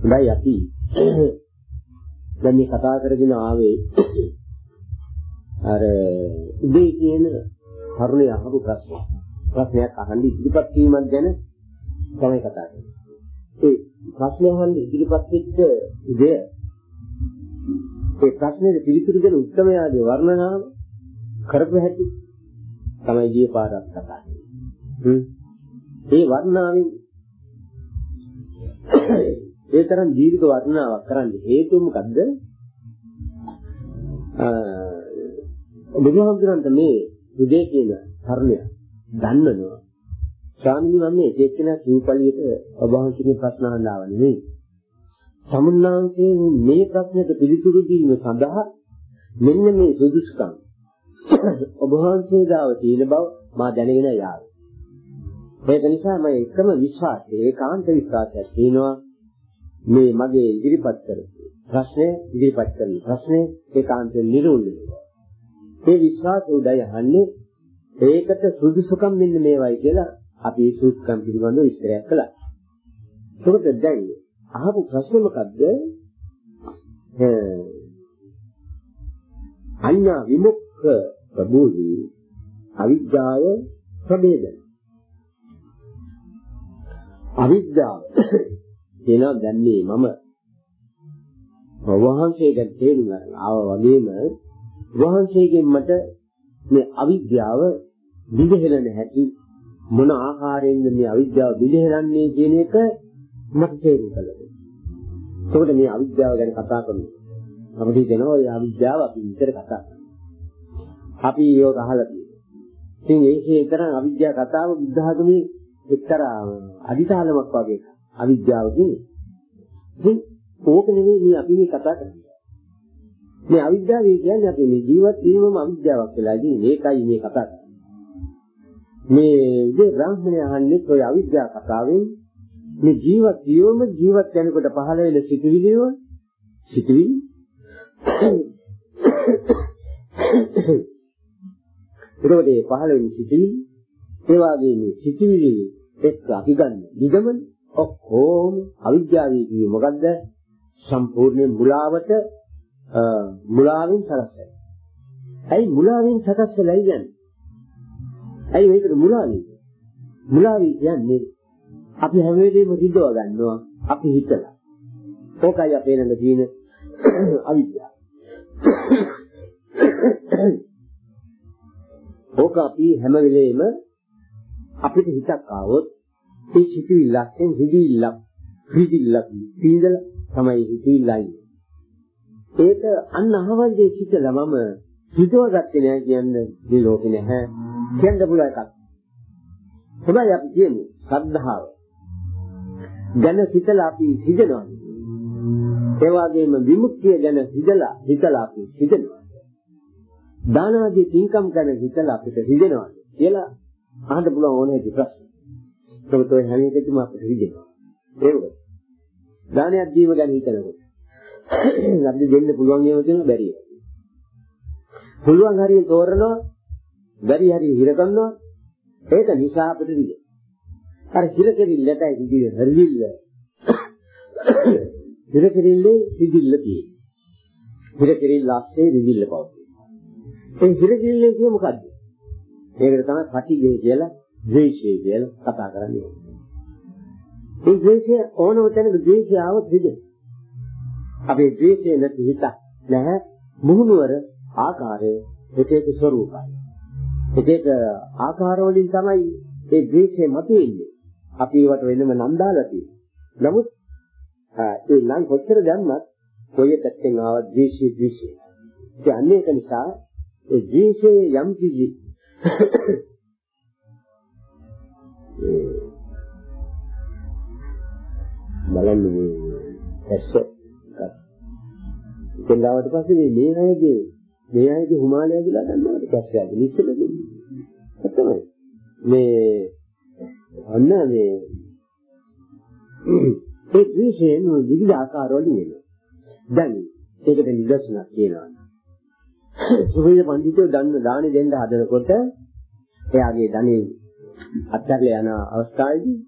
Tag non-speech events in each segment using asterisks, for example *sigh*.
හොඳයි අපි දැන් මේ කතා කරගෙන ආවේ අර උදේ කියන කරුණේ අහපු ප්‍රශ්න. ප්‍රශ්නයක් අහන්න ඉදිරිපත් වීමක් ගැන තමයි කතා කරන්නේ. ඒ ප්‍රශ්නේ අහන්න ඉදිරිපත් වෙච්ච උදේ ඒ ප්‍රශ්නේ පිළිතුරු දෙන උත්තරයාගේ වර්ණනාව කරපු හැටි තමයි ගිය පාරක් කතා කරන්නේ. ඒ වර්ණනාවෙන් ඒ තරම් දීර්ඝ වර්ණනාවක් කරන්න හේතුව මොකද්ද? බුදුහාමුදුරන්ට මේ උදේ කියන කර්ණය දන්නනවා. ස්වාමීනි මම මේ එක්කෙනා සිව්පලියට ඔබ වහන්සේගේ ප්‍රශ්න අහන්න ආව නෙවෙයි. සමුන්නාංශයේ මේ ප්‍රශ්නයට පිළිතුරු දීම සඳහා මෙන්න මේ සුදුසුකම් ඔබ වහන්සේ ගාව තියෙන බව මා දැනගෙන යාවි. ඒක නිසා මම එකම විශ්වාසය ඒකාන්ත විශ්වාසයක් තියෙනවා මේ මගේ ඉදිරිපත් කරපු ප්‍රශ්නේ ඉදිරිපත් කරන ප්‍රශ්නේ ඒකාන්තයෙන් නිරෝධ වෙනවා. ඒ විශ්වාසය උදය අහන්නේ ඒකට සුදුසුකම් මෙන්න මේවයි කියලා අපි ඒ සුදුසුකම් පිළිබඳව විස්තරයක් කළා. ඒකට දැන් අහපු ප්‍රශ්නේ මොකද්ද? අඤ්ඤා විමුක්ඛ ප්‍රබෝධි අවිද්‍යාව ප්‍රභේදන අවිද්‍යාව කියනවා දැන් මේ මම වහන්සේ ගැන තේරුම් ගන්න ආවා වගේම වහන්සේගෙන් මට මේ අවිද්‍යාව විදහෙලන හැටි මොන ආකාරයෙන්ද මේ අවිද්‍යාව විදහෙලන්නේ කියන එක මට තේරුම් ගන්න. ඒකට මේ අවිද්‍යාව ගැන කතා කරනවා. අපිට හිතෙනවා ඒ අවිද්‍යාව අපි විතර කතා අපි ඒක අහලා තියෙනවා. ඉතින් ඒකේ තරම් අවිද්‍යාව කතාව බුද්ධ ආගමේ එක්තරා අදිතාලමක් වගේ එකක්. අවිද්‍යාව කියන්නේ. ඉතින් ඕක නෙවෙයි මේ අපි මේ කතා කරන්නේ. මේ අවිද්‍යාව කියන්නේ අපි මේ ජීවත් වීමම අවිද්‍යාවක් වෙලා ඉතින් මේකයි මේ කතා කරන්නේ. මේ ඉතින් බ්‍රාහ්මණය අහන්නේ ඔය අවිද්‍යාව කතාවෙන් මේ ජීවත් වීමම ජීවත් වෙනකොට පහළ වෙන සිතුවිලි වල සිතුවිලි ඒකෝටේ පහළ වෙන සිතුවිලි ඒ වගේ මේ සිතුවිලි එක්ක අපි ගන්න නිගමන ඔක්කොම අවිද්‍යාවී කියේ මොකද්ද සම්පූර්ණ මුලාවට මුලාවෙන් සකස් ඇයි මුලාවෙන් සකස් වෙලා ඉන්නේ? ඇයි මේකට මුලාවී? මුලාවී කියන්නේ අපි හැම වෙලේම හිතව ගන්නවා අපි හිතලා. ඕකයි අපේ ළඟ තියෙන අවිද්‍යාව. ඕක අපි හැම වෙලේම අපිට හිතක් ආවොත් ඒ සිතුවිල්ලෙන් හිදිල්ලක් හිදිල්ලක් පීදලා තමයි හිතිල්ලයි. ඒක අන්න අහවලදී සිතලා මම හිතවගත්තේ නෑ කියන්නේ මේ ලෝකේ නැහැ. කියන්න පුළුවන් එකක්. හොඳයි අපි කියන්නේ ශ්‍රද්ධාව. ගැන සිතලා අපි සිදනවා. ඒ වගේම විමුක්තිය ගැන හිතලා හිතලා අපි හිතනවා. දාන ආදී පින්කම් ගැන හිතලා අපිට හිතෙනවා කියලා අහන්න පුළුවන් ඕනේ ප්‍රශ්න. ඒකත් ඔය හැම එකකම අපිට හිතෙනවා. ඒක. දානයක් දීම ගැන හිතනකොට අපිට දෙන්න පුළුවන් ඒවා තියෙන බැරිය. පුළුවන් හරිය තෝරනවා බැරි හරිය හිර කරනවා ඒක නිසා අපිට දිග. අර හිර කෙරිල්ලට ඉදිරිය හරිල්ල. හිර කෙරිල්ලේ සිදිල්ල තියෙනවා. හිර කෙරිල්ල ASCII රිදිල්ල පවතී. ඒ හිර කෙරිල්ලේ කිය මොකද්ද? මේකට තමයි පටිඝය කියලා ද්වේෂය කියලා කතා කරන්නේ. මේ ද්වේෂය ඕන වෙනක ද්වේෂය આવොත් විද. අපේ ද්වේෂය නැති හිත නැහැ මුහුණුවර ආකාරය එක එක ස්වરૂපයි. එක එක ආකාරවලින් තමයි මේ ද්වේෂය මතුවෙන්නේ. අපි ඒවට වෙනම නම් දාලා තියෙනවා. නමුත් ඒ නම් කොච්චර දැම්මත් කොයි පැත්තෙන් ආවත් ද්වේෂය ද්වේෂය. ඒ අනේක නිසා ඒ ද්වේෂයේ යම් කිසි බලන්න මේ ඇස්ස. ඉතින් ගාවට පස්සේ මේ මේ අයගේ මේ අයගේ හිමාලය කියලා ගන්නවට පස්සේ ආදී ඉස්සෙල්ලා දුන්නේ තමයි. මේ අන්න මේ ඒ විශේෂයෙන් විවිධ ආකාරවලින් එනවා. දැන් ඒකට නිදර්ශනක් කියනවා. සුවේද පඬිතුෝ දන්න දානි දෙන්න හදනකොට එයාගේ ධනෙ අත්හැරලා යන අවස්ථාවේදී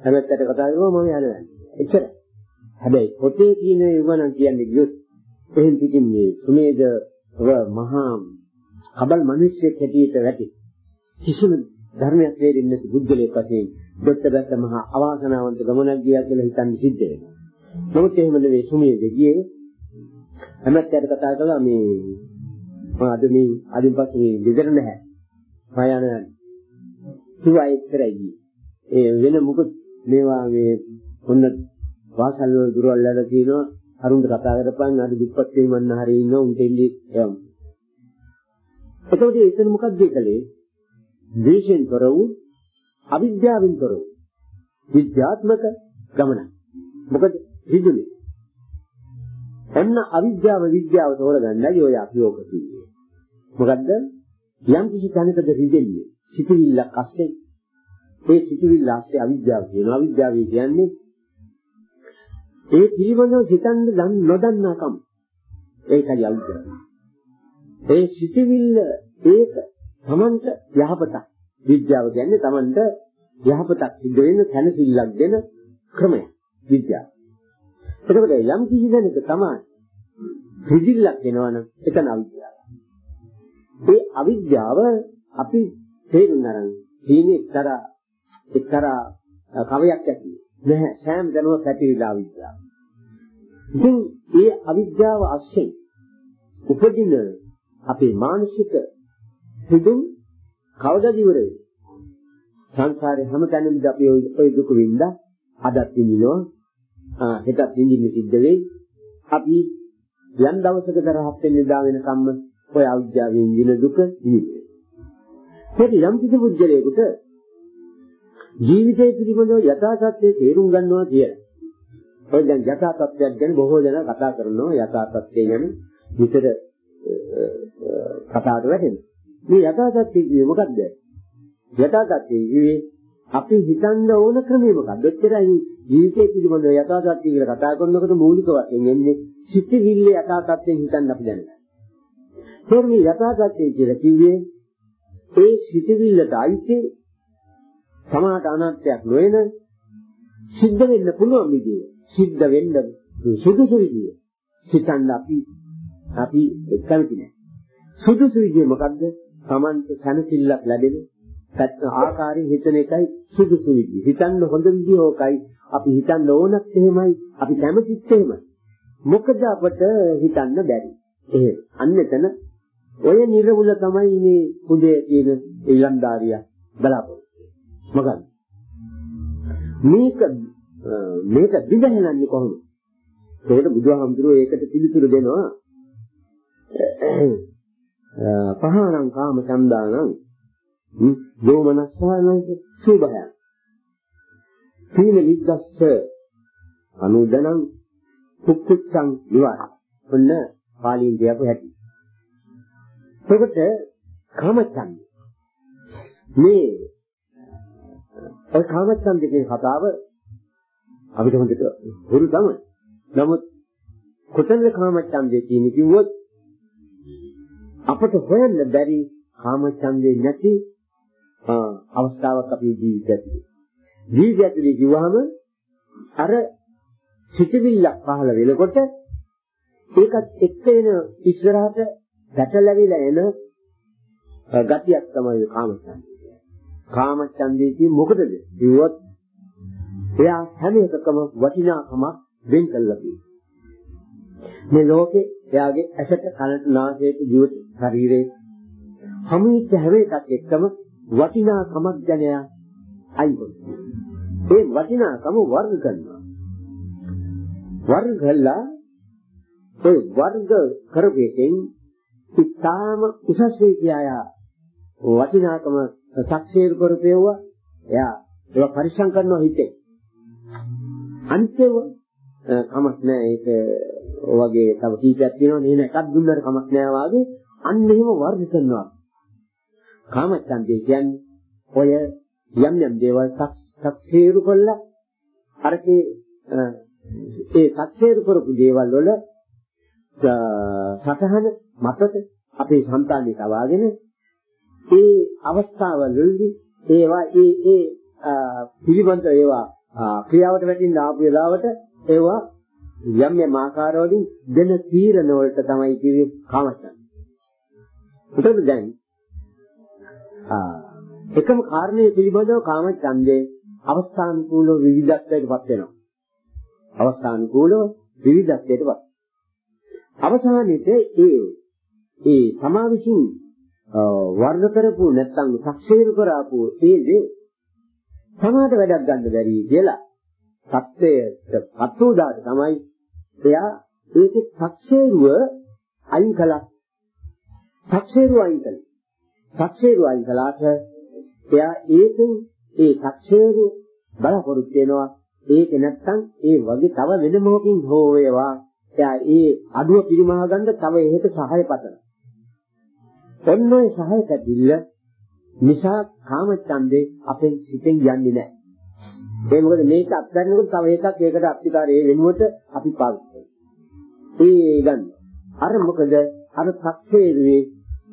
හැමතැනට කතා කරනවා මම යනවා එච්චර හැබැයි පොතේ තියෙන ඒවා නම් කියන්නේ ගියොත් එහෙන් පිටින් මේ සුමේද මහා කබල් මිනිස්සෙක් හැටියට වැටි කිසිම ධර්මයක් තේරෙන්නේ නැති බුද්ධලේක වශයෙන් දෙත්තබැත්ත මහා අවාසනාවන්ත ගමනක් ගියා කියලා හිතන්න සිද්ධ වෙනවා. නමුත් එහෙම නෙවෙයි සුමේද ගියේ හැමත්යට කතා කළා මේ මම අද මේ අදින් පස්සේ ගෙදර නැහැ. මම යන කිව්වා එක්තරයි ගියේ. ඒ වෙන මොකද මේවා මේ ඔන්න වාසල් වල දුරවල් වල තියෙනවා අරුන්ට කතා කරපන් අර දුප්පත් වෙමන්න හරි ඉන්න උන්ට ඉල්ලි යම්. එතකොට එතන මොකක්ද කළේ? ද්වේෂයෙන් තොර වූ අවිද්‍යාවෙන් තොර වූ විද්‍යාත්මක ගමන. මොකද ඍජුනේ. එන්න අවිද්‍යාව විද්‍යාව තෝරගන්නයි ඔය අභියෝග කිව්වේ. මොකද්ද? යම් කිසි තැනකද රිදෙන්නේ සිටිවිල්ලක් අස්සේ ඒ සිටිවිල්ල අස්සේ අවිද්‍යාව කියනවා. අවිද්‍යාව කියන්නේ ඒ පිළිබඳව සිතන්න නොදන්නාකම. ඒකයි අවිද්‍යාව. ඒ සිටිවිල්ල ඒක තමන්ට යහපතක්. විද්‍යාව කියන්නේ තමන්ට යහපතක් සිද්ධ වෙන තැනසිල්ලක් දෙන ක්‍රමයක්. විද්‍යාව. එතකොට යම් කිසි දෙයක තමයි රිදිල්ලක් වෙනවනම් එතන අවිද්‍යාව. ඒ අවිද්‍යාව අපි තේරුම් ගන්න තියෙන එක්තරා එක්තරා කවයක් ඇති. නැහැ සෑම දනුව පැතිරිලා අවිද්‍යාව. ඉතින් ඒ අවිද්‍යාව අස්යෙන් උපදින අපේ මානසික හිදුම් කවදාද ඉවර වෙන්නේ? සංසාරේ හැමතැනම අපි ওই දුක වින්දා අදත් විඳිනවා. ආ හෙටත් විඳින්න සිද්ධ වෙයි. අපි යම් දවසකට රහත් වෙන්න දා වෙනකම්ම ඔය අවිද්‍යාවෙන් විඳින දුක විඳිනවා. ඒක යම් කිසි පුද්ගලයෙකුට ජීවිතය පිළිබඳව යථා තත්ත්වයේ තේරුම් ගන්නවා කියලා. ඔය දැන් යථා තත්ත්වයක් ගැන බොහෝ දෙනා කතා කරනවා යථා තත්ත්වය ගැන විතර කතාවට වැටෙනවා. මේ යථා තත්ත්වය කියන්නේ මොකක්ද? යථා තත්ත්වය කියන්නේ අපි හිතන්න ඕන ක්‍රමය මොකක්ද? ඔච්චරයි ජීවිතය පිළිබඳව යථා තත්ත්වය කියලා කතා කරනකොට මූලික වශයෙන් එන්නේ සිතිවිල්ල යථා තත්ත්වයෙන් හිතන්න අපි දැනගන්න. ඒකම යථා තත්ත්වය කියලා කිව්වේ ඒ සිතිවිල්ලට අයිති සමාත අනත්යක් නොවන සිද්ධ වෙන්න පුළුවන් විදිය. සිද්ධ වෙන්න සුදුසු විදිය. සිතන්න අපි අපි කැමති නැහැ. සුදුසු විදිය මොකද්ද? Tamante සනසිල්ලක් ලැබෙන ආකාරයෙන් හිතන එකයි සුදුසු විදිය. හිතන්න හොඳ විදිය ඕකයි. අපි හිතන්න ඕනත් එහෙමයි. අපි කැමතිත් එහෙමයි. මොකද අපට හිතන්න බැරි. එහෙම. අන්න එතන ඔය නිර්වුල තමයි මේ උදේ කියන ඊළම්දාරිය බලාපොරොත්තු. මොකද මේක මේක දිගහැලන්නේ කොහොමද? ඒකට බුදුහාමුදුරුවෝ ඒකට පිළිතුරු දෙනවා. පහානම් කාම චන්දානම් දෝමනස්සානං සුභය. සීල විද්දස්ස අනුදනං කුක්කුච්ඡං විවාහ. ඔන්න පාලියෙන් කියපු හැටි. එතකොට කාමච්ඡන්ද මේ ඔය කාමච්ඡන්ද කියන කතාව අපිට හොඳට හුරු තමයි. නමුත් කොතනද කාමච්ඡන්දේ කියන්නේ කිව්වොත් අපට හොයන්න බැරි කාමච්ඡන්දේ නැති අවස්ථාවක් අපේ ජීවිතයේ. ජීවිතය ඇතුලේ කිව්වහම අර සිතිවිල්ල පහළ වෙනකොට ඒකත් එක්ක එන ඉස්සරහට ගැටලවිලා එන ගතියක් තමයි කාමච්ඡන්දේ. කාමච්ඡන්දේ කියන්නේ මොකටද? කිව්වොත් එයා හැම එකකම වටිනාකමක් වෙන් කළා කියනවා. මේ ලෝකේ එයාගේ ඇසට කනට නාසයට දිවට ශරීරේ හැමිට හැම එකක් එක්කම වටිනාකමක් දැනයා අයිවොත්. ඒ වටිනාකම වර්ග කරනවා. වර්ග කළා ඒ වර්ග කරපෙකින් ඉතාම උසස් වේ කියා වටිනාකම සක්සේර කරපේවා එයා ඒක පරිස්සම් කරනවා හිතේ. අන්තිම කමක් නෑ ඒක වගේ තව කීපයක් තියෙනවා නේ එකක් දුන්නට කමක් නෑ වාගේ. අන්න එහෙම වර්ධ කරනවා. කාමච්ඡන්දේ කියන්නේ ඔය යම් යම් දේවල් සක්සේරු කළා. අරකේ ඒ සක්සේරු කරපු දේවල් වල සතහන මතක අපේ సంతානෙ තවාගෙන ඒ අවස්ථාවවලදී ඒවා ඒ ඒ පිළිබඳ ඒවා ක්‍රියාවට වැටෙන්න ආපු වෙලාවට ඒවා යම් යම් ආකාරවලින් දෙන තීරණ වලට තමයි කිව්වේ කාමච්ඡන්ද. ඒකද දැන් ආ එකම කාරණේ පිළිබඳව කාමච්ඡන්දේ අවස්ථානුකූලව විවිධත්වයකටපත් වෙනවා. අවස්ථානුකූලව විවිධත්වයකටපත්. අවසානයේදී ඒ ඒ තමා විසින් වර්ධ කරපු නැත්නම් සක්ෂේරු කරාපු ඒ දේ සමාද වැඩක් ගන්න බැරි කියලා සත්‍යයට පත් උදාට තමයි එයා ඒකේ සක්ෂේරුව අයින් කළා. සක්ෂේරුව අයින් කළා. සක්ෂේරුව අයින් කළාට එයා ඒකෙන් ඒ සක්ෂේරුව බලාපොරොත්තු වෙනවා ඒක නැත්තම් ඒ වගේ තව වෙන මොහොකින් හෝ වේවා එයා ඒ අඩුව පිරිමහ ගන්න තව එහෙට සහාය පතන. ඔන්න ඔය සහාය කැදිල්ල නිසා කාමච්ඡන්දේ අපෙන් සිතෙන් යන්නේ නැහැ. ඒ මොකද මේක අත්දැකනකොට තව එකක් ඒකට අප්තිකාරයේ වෙනුවට අපි පාවිච්චි කරනවා. ඒ ගන්න. අර මොකද අර සක්ෂේරුවේ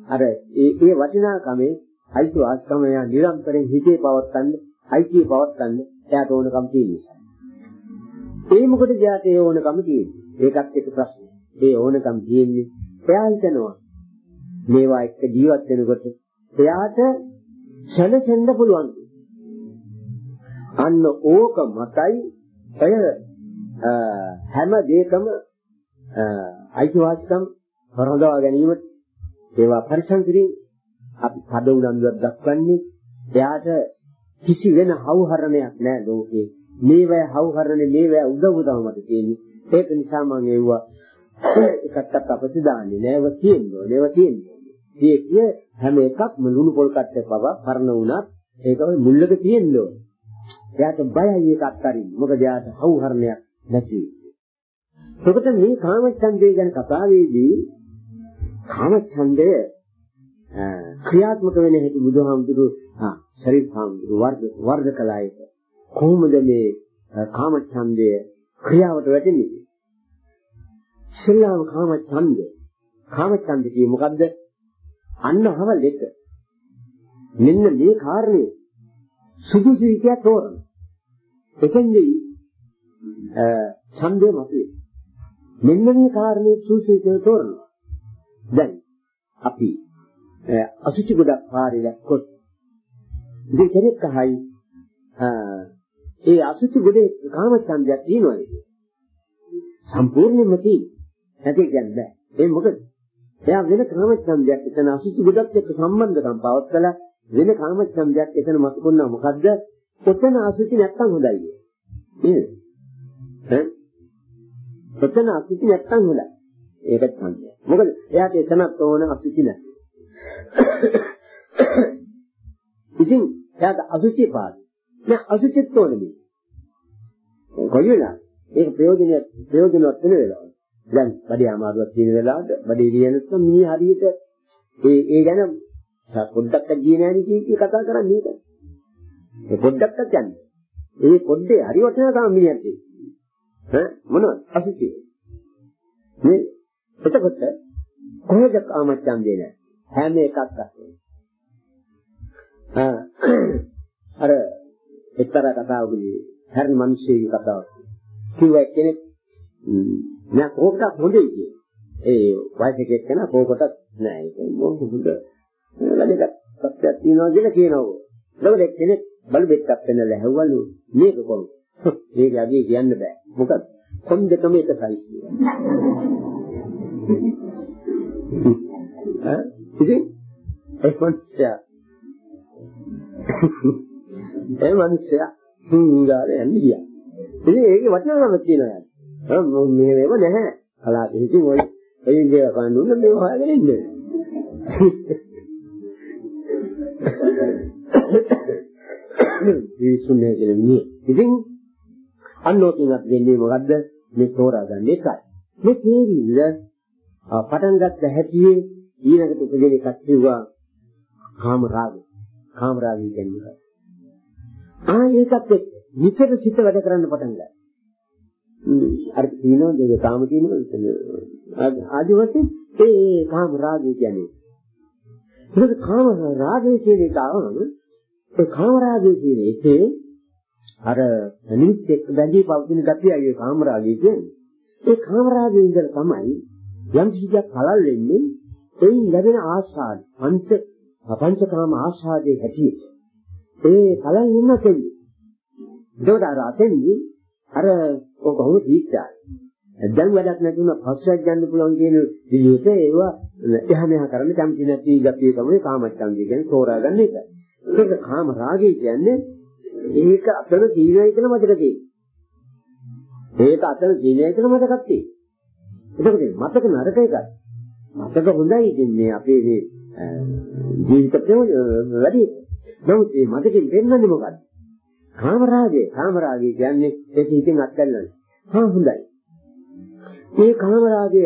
අර ඒ ඒ වටිනාකමේ අයිති වාස්කමය නිරන්තරයෙන් හිතේ පවත්තන්න අයිතිය පවත්තන්න එයාට ඕනකම් තියෙන නිසා. ඒ මොකද එයාට ඒ ඕනකම තියෙන්නේ. ඒකත් එක ප්‍රශ්නයක්. ඒ ඕනකම් තියෙන්නේ එයා හිතනවා මේවා එක්ක ජීවත් වෙනකොට එයාට සැලසෙන්න පුළුවන්. අන්න ඕක මතයි ඔය හැම දෙයකම අයිතිවාසිකම් හොරඳවා ගැනීමට ඒවා පරිසම් කිරීම අපි කඩ උනන්දුවක් දක්වන්නේ එයාට කිසි වෙන හවුහරණයක් නැහැ ලෝකේ. මේවැ හවුහරණේ මේවැ උදව් උදවමට තියෙන්නේ. ඒක නිසා මම එවුවා *coughs* එකක්වත් අපිට දාන්නේ නෑව තියෙනවා නේව තියෙනවා. මේ හැම එකක්ම ලුණු පොල් කට්ටේ පව පරණ වුණත් ඒක ඔය මුල්ලක තියෙන්න ඕන. එයාට බයයි ඒක අත්හරින්න. මොකද එයාට හවුහරණයක් නැති. එතකොට මේ කාමච්ඡන්දය ගැන කතාවේදී කාමච්ඡන්දය ක්‍රියාත්මක වෙන හැටි බුදුහාමුදුරු ආ ශරීර හාමුදුරු වර්ධ වර්ධ කළා ඒක. කොහොමද මේ කාමච්ඡන්දය ක්‍රියාවට වැටෙන්නේ? ශ්‍රීලාම කාමච්ඡන්දය. කාමච්ඡන්ද කියේ මොකද්ද? අන්නහවල් එක. මෙන්න මේ කාරණේ සුදුසු විදියට තෝරන. එතෙන්දී ඡන්දය මතුවේ. මෙන්න මේ කාරණේ සුදුසු විදියට තෝරනවා. දැන් අපි අසුචි ගොඩක් පාරේ දැක්කොත් ඉතින් කෙනෙක් අහයි ඒ අසුචි ගොඩේ කාමච්ඡන්දයක් තියෙනවද? සම්පූර්ණයෙන්ම තියෙන්නේ. නැති කියන්නේ බෑ. ඒ මොකද? එයා වෙන කාමච්ඡන්දයක් එතන අසුචි ගොඩක් එක්ක සම්බන්ධකම් පවත්කලා වෙන කාමච්ඡන්දයක් එතන මතකුණා මොකද්ද? එතන අසුචි නැත්තම් හොඳයි. නේද? ඈ? එතන අසුචි නැත්තම් හොඳයි. ඒකත් ඡන්දය. මොකද එයාට එතනත් ඕන අසුචි නැහැ. ඉතින් එයාට අසුචි පාඩු. නෑ අසුචිත් ඕනේ. කොයි වෙලාව? ඒක ප්‍රයෝජනයක් ප්‍රයෝජනවත් වෙන වෙලාව. දැන් බඩේ අමාරුවක් තියෙන වෙලාවට බඩේ ලියනත් මේ හරියට ඒ ඒ ගැන පොඩ්ඩක් ගියේ නැහැ නේ කතා කරන්නේ ඒක. ඒ පොඩ්ඩක්වත් යන්නේ. ඒ පොඩ්ඩේ හරි වටිනාකම මිනිහට. ඈ මොනවද? අසුචි. මේ එතකොට කොහෙද කාමච්ඡන්දේ නැහැ. හැම එකක් අස්සේ. ආ අර එක්තරා කතාවකදී හරි මිනිස්සෙගේ කතාවක්. කිව්වා කෙනෙක් නෑ කෝකටත් හොඳයි කියේ. ඒ වයසක එක්කන කෝකටත් නෑ ඒක මොකද හොඳ වැඩකට සත්‍යයක් තියනවා කියලා කියනවා. ඒකද කෙනෙක් බලු බෙක්කක් වෙන ලැහුවලු මේක කොහොමද? *laughs* ඒක යගේ කියන්න බෑ. මොකද කොන් දෙකම එක සයිස් *laughs* ඈ ඉතින් ඒ මනුස්සයා *laughs* ඒ මනුස්සයා හුඟාරේ යන්නේ ගියා. ඉතින් ඒකේ වටිනාකමක් තියෙනවා. මේ වේව නැහැ. කලාවේ ඉතින් ඔය ඔය දේ කන්නුන මේ හොයගෙන ඉන්නේ. විශ්ුන්නේ කියන්නේ. ඉතින් අන්නෝකින් අපි දෙන්නේ මොකද්ද? මේ තෝරා ගන්න එකයි. මේ තේරිල්ල පටන් ගත්ත හැටියේ ඊළඟට උපදින එකක් කිව්වා කාම රාගය. කාම රාගය කියන්නේ. ආ ඒකත් එක්ක නිතර සිත වැඩ කරන්න පටන් ගත්තා. අර තියෙනවද ඒක කාම තියෙනවද ආදි වශයෙන් ඒ කාම රාගය කියන්නේ. ඒක කාම රාගය කියන එක ආවම ඒ කාම රාගය කියන එකේ අර නිමිත් එක්ක බැඳී පවතින ගතියයි ඒ කාම රාගය කියන්නේ. ඒ කාමරාගයේ ඉඳලා තමයි යම් කිසියක් කලල් වෙන්නේ එයින් ලැබෙන ආශාද පංච පංචකාම ආශාදයේ හැටියට. ඒ කලල් වෙන තෙන්නේ ඒකට අර අතෙන්දී අර කොහොමද තීක්ෂායි දැන් වැඩක් නැති වුණා පස්සෙක් ගන්න පුළුවන් කියන විදිහට ඒවා එහා මෙහා කරන්න කැමති නැති ගතිය තමයි කාමච්ඡන්දය කියන්නේ තෝරා ගන්න එක. ඒක කාම රාගය කියන්නේ ඒක අතන තීරණය කියලා මතක තියෙනවා. ඒක අතන තීරණය කියලා මතකක් තියෙනවා. එතකොට මතක නරක එකයි. මතක හොඳයි ඉන්නේ අපේ මේ ජීවිත ප්‍රයෝජන වැඩි. නමුත් මේ මතකෙන් පෙන්වන්නේ මොකක්ද? කාම රාගය. කාම රාගය කියන්නේ ඒක හිතින් අත්දැල්ලන්නේ. හා හොඳයි. මේ කාමරාගය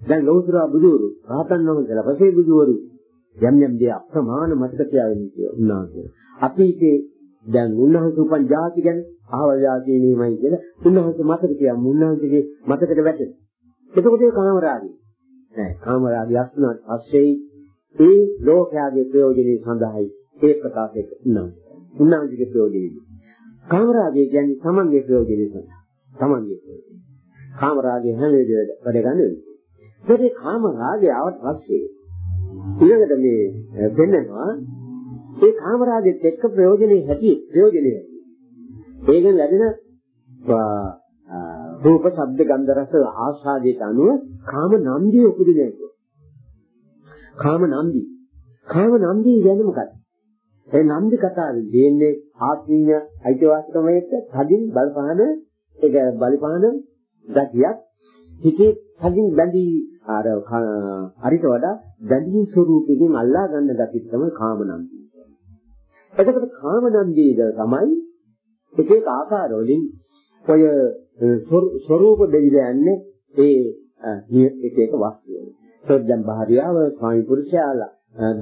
දැන් ලෞතර බුදුවරු රහතන් වහන්සේලා පසේ බුදුවරු යම් යම් දේ අප්‍රමාණ මතක තියාගෙන උන්වහන්සේ. අපි ඉතේ දැන් උන්වහන්සේ උපන් જાති ගැන ආවල් જાති නෙමෙයි කියලා උන්වහන්සේ මතක තියාගමු. උන්වහන්සේගේ මතකද වැටෙන. එතකොට ඒ කාමරාගය නෑ කාමරාගය අස්තුනත් පස්සේ ඒ ලෝකයාගේ ප්‍රයෝජනෙ සඳහායි ඒ ප්‍රකාශයට උන්වහන්සේ. උන්වහන්සේගේ ප්‍රයෝජනෙ. කාමරාගය කියන්නේ තමන්ගේ ප්‍රයෝජනෙ සඳහා. තමන්ගේ ප්‍රයෝජනෙ. කාම රාගය හැම වෙලේම වැඩ ගන්න වෙනවා. ඒකේ කාම රාගය ආවට පස්සේ ඊළඟට මේ දෙන්නවා ඒ කාම රාගෙත් එක්ක ප්‍රයෝජනෙයි හැටි ප්‍රයෝජනෙයි හැටි. ඒකෙන් ලැබෙන රූප, ශබ්ද, ගන්ධ, රස ආස්වාදයට අනුව කාම නන්දිය උපදින එක. කාම නන්දි. කාම නන්දි කියන්නේ මොකක්ද? ඒ නන්දි කතාවේ දෙන්නේ ආත්මීය අයිතිවාසිකමයට තදින් බලපාන ඒක බලපාන ගතියක් හිතේ කලින් බැඳී අර හරිට වඩා බැඳීම් ස්වરૂපයෙන් අල්ලා ගන්න ගතිය තමයි කාමනන්දි. එතකොට කාමනන්දීද තමයි එක එක ආකාර වලින් ඔය ස්වરૂප දෙවිලා යන්නේ ඒ එක එක වස්තු වල. සොද්දන් භාර්යාව, ස්වාමි පුරුෂයාලා,